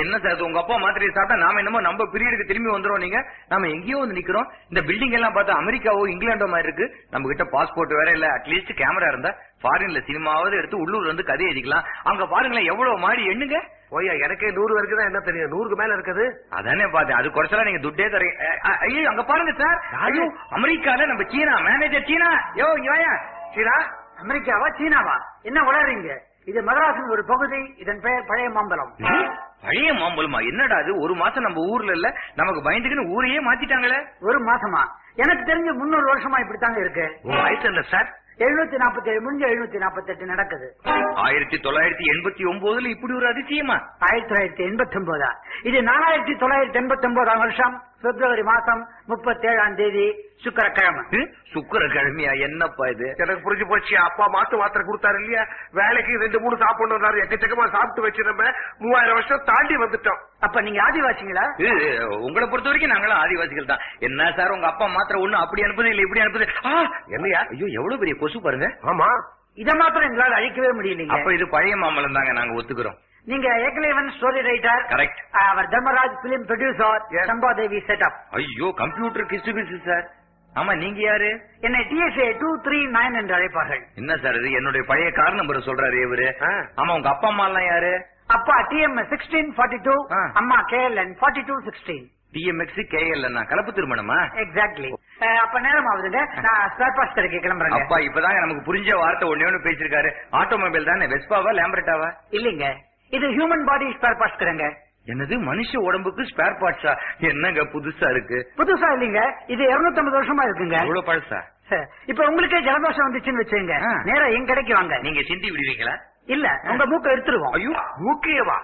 என்ன சார் உங்க அப்பா மாத்திரையை சாப்பிட்டா நாம என்னமோ நம்ம பீரியடுக்கு திரும்பி வந்துரும் நீங்க. நாம எங்கேயோ வந்து நிக்கிறோம். இந்த பில்டிங் எல்லாம் பார்த்தா அமெரிக்காவோ இங்கிலாண்டோ மாதிரி இருக்கு. நம்ம கிட்ட பாஸ்போர்ட் வேற இல்ல. அட்லீஸ்ட் கேமரா இருந்தா ஃபாரின்ல சினிமாவது எடுத்து உள்ளூர்ல இருந்து கதை எழுதிக்கலாம். அங்க பாருங்களேன் எவ்வளவு மாடி எண்ணுங்க? ஓய்யா எனக்கே நூறு வரைக்கும் தான் என்ன தெரியும்? நூறுக்கு மேல இருக்குது. அதானே பார்த்தேன். அது குறைச்சலா நீங்க துட்டே தரீங்க. ஐயோ அங்க பாருங்க சார். ஐயோ அமெரிக்கால நம்ம சீனா மேனேஜர் சீனா. யோ இங்க சீனா அமெரிக்காவா சீனாவா? என்ன உளறீங்க? இது மதராசின் ஒரு பகுதி. இதன் பெயர் பழைய மாம்பலம். பழைய மாம்பழமா? என்னடா அது? ஒரு மாசம் நம்ம ஊர்ல இல்ல? நமக்கு பயந்துக்குன்னு ஊரையே மாத்திட்டாங்களே. ஒரு மாசமா? எனக்கு தெரிஞ்ச முன்னூறு வருஷமா இப்படித்தாங்க இருக்கு. வயசு என்ன சார்? எழுநூத்தி நாற்பத்தி ஏழு முடிஞ்ச எழுநூத்தி நாற்பத்தி எட்டு நடக்குது. ஆயிரத்தி தொள்ளாயிரத்தி எண்பத்தி ஒன்பதுல இப்படி ஒரு அதிசயமா? ஆயிரத்தி தொள்ளாயிரத்தி எண்பத்தி ஒன்பதா இது நாலாயிரத்தி தொள்ளாயிரத்தி எண்பத்தி ஒன்பதாம் வருஷம். பிப்ரவரி மாசம் முப்பத்தி ஏழாம் தேதி சுக்கரக்கிழமை? சுக்கிரக்கிழமையா? என்னப்பா இது? எனக்கு புரிஞ்சு போச்சு. அப்பா மாத்து மாத்திரை கொடுத்தாரு இல்லையா? வேலைக்கு ரெண்டு மூணு சாப்பிடணும் எக்கச்சக்கமா சாப்பிட்டு வச்சு நம்ம மூவாயிரம் வருஷம் தாண்டி வந்துட்டோம். அப்ப நீங்க ஆதிவாசிங்களா? இது, உங்களை பொறுத்த வரைக்கும் நாங்களும் ஆதிவாசிகள் தான். என்ன சார் உங்க அப்பா மாத்திரை ஒண்ணு அப்படி அனுப்புது இல்ல இப்படி அனுப்புது ஆ! என்னையா? ஐயோ எவ்வளவு பெரிய கொசு பாருங்க. ஆமா. இத மாத்திரம் எங்களால அழிக்கவே முடியலீங்க. அப்ப இது பழைய மாம்பழம் தாங்க நாங்க ஒத்துக்கிறோம். நீங்க ஏகலேவன் ஸ்டோரி ரைட்டர் கரெக்ட் அவர் Dharmaraj film producer. Sambadevi setup ஐயோ கம்ப்யூட்டர் கிசு சார் ஆமா நீங்க யாரு? என்னை டிஎஸ்ஏ டூ த்ரீ நைன் என்று அழைப்பார்கள். என்ன சார் இது? என்னுடைய பழைய கார் நம்பர் சொல்றாரு இவரு. ஆமா உங்க அப்பா அம்மா எல்லாம் யாரு? அப்பா டிஎம் சிக்ஸ்டீன் ஃபார்ட்டி டூ. அம்மா KLN forty two sixteen TMX KL கலப்பு திருமணமா? எக்ஸாக்ட்லி அப்ப நேரம் ஆகுதுங்க. நான் ஸ்பேர் பார்ட்ஸ் கடைக்கு கிளம்புறேங்க. அப்பா இப்பதாங்க நமக்கு புரிஞ்ச வார்த்தை ஒண்ணே ஒண்ணு பேசிருக்காரு ஆட்டோமொபைல் தானே? வெஸ்பாவா லேம்பரட்டாவா இல்லீங்க. இது ஹியூமன் பாடி ஸ்பேர் பார்ட்ஸ் கடைங்க என்னது மனுஷ உடம்புக்கு ஸ்பேர் பார்ட்ஸா என்னங்க புதுசா இருக்கு? புதுசா இல்லீங்க. இது 250 வருஷமா இருக்குங்க. அவ்வளவு பழசா? இப்ப உங்களுக்கே ஜலதோஷம் வந்துச்சுன்னு வச்சுங்க. நேரா என் கடைக்கு வாங்க. நீங்க சிந்தி விடுவீங்களா? இல்ல உங்க மூக்க எடுத்துருவோம். ஐயோ மூக்கியவா?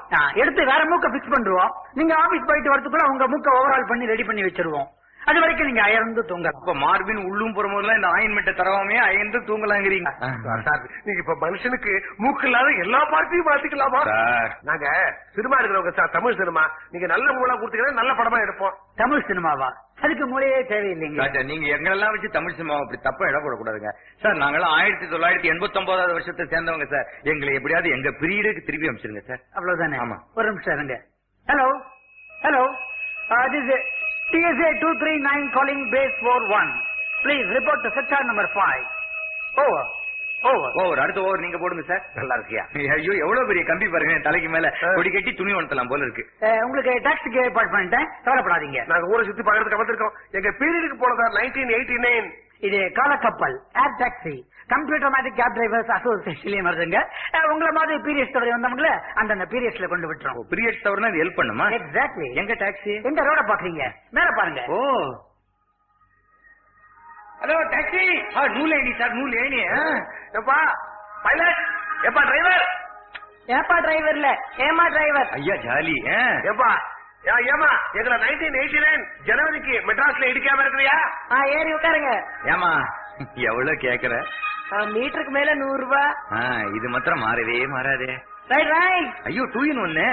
எடுத்து வேற மூக்க பிக்ஸ் பண்றோம் நீங்க ஆபீஸ் போயிட்டு வரதுக்குள்ள உங்க மூக்க ஓவரால் பண்ணி ரெடி பண்ணி வச்சிருவோம். அது வரைக்கும் நீங்க அயர்ந்து தூங்கலாம். அப்ப மார்பின் உள்ளும் புறமும் இந்த ஆயின்மெண்ட்டை தரவாமே அயர்ந்து தூங்கலாங்கிறீங்க. சார் நீங்க இப்ப மனுஷனுக்கு மூக்கு இல்லாத எல்லா பார்ட்டியும் மாத்திக்கலாமா நாங்க சினிமா எடுக்கிறவங்க சார் தமிழ் சினிமா. நீங்க நல்ல மூலா கொடுத்தீங்கன்னா நல்ல படமா எடுப்போம். தமிழ் சினிமாவா? அதுக்கு மூலையே தேவையில்லைங்க. ராஜா நீங்க எங்களெல்லாம் வச்சு தமிழ் சினிமா அப்படி தப்பா இட போடக்கூடாதுங்க. சார் நாங்கெல்லாம் ஆயிரத்தி தொள்ளாயிரத்தி எண்பத்தி ஒன்பதாவது வருஷத்தை சேர்ந்தவங்க சார். எங்களை எப்படியாவது எங்க பீரியடுக்கு திருப்பி அமைச்சிருங்க சார். அவ்வளவுதானே? ஆமா. ஒரு நிமிஷம் இருங்க. Hello hello this two three nine calling base four one please report sector number five over over over அடுத்த ஓவர் நீங்க போடுங்க சார் நல்லா இருக்கியா? ஐயோ எவ்வளவு பெரிய கம்பி பாருங்க. தலைக்கு மேல கொடி கட்டி துணி உணர்த்தலாம் போல இருக்கு. உங்களுக்கு டாக்ஸிக்கு ஏற்பாடு பண்ணிட்டேன் கவலைப்படாதீங்க. நாங்க ஊரை சுத்தி பாக்கிறதுக்கு வந்திருக்கோம் எங்க பீரியடுக்கு போன சார் நைன்டீன் எயிட்டி நைன் இது காலக்கப்பல் air taxi computer matic cab drivers அசோசியேஷன்லயும் வருதுங்க. உங்களை மாதிரி பீரியட்ஸ் தவறி வந்தவங்கள அந்தந்த பீரியட்ஸ்ல கொண்டு விட்டுரும் பீரியட் இது ஹெல்ப் பண்ணுமா? எக்ஸாக்ட்லி எங்க டாக்ஸி எங்க ரோட பாக்குறீங்க? மேல பாருங்க. ஓ. ஹலோ டாக்ஸி நூல் ஏணி சார் நூல் ஏணி. எப்பா பைலட் எப்பா டிரைவர் ஏப்பா டிரைவர்ல ஏமா டிரைவர் ஐயா ஜாலி. எப்பா யா, ஏமா எங்களை நைன்டீன் எயிட்டி நைன் ஜனவரிக்கு மெட்ராஸ்ல இடிக்காம இருக்கிறியா? ஏறி உட்காருங்க. ஏமா எவ்வளவு கேக்குற? மீட்டருக்கு மேல நூறு ரூபாய் இது மாத்திரம் மாறவே மாறாதே. ஐயோ டூ இன் ஒன்னு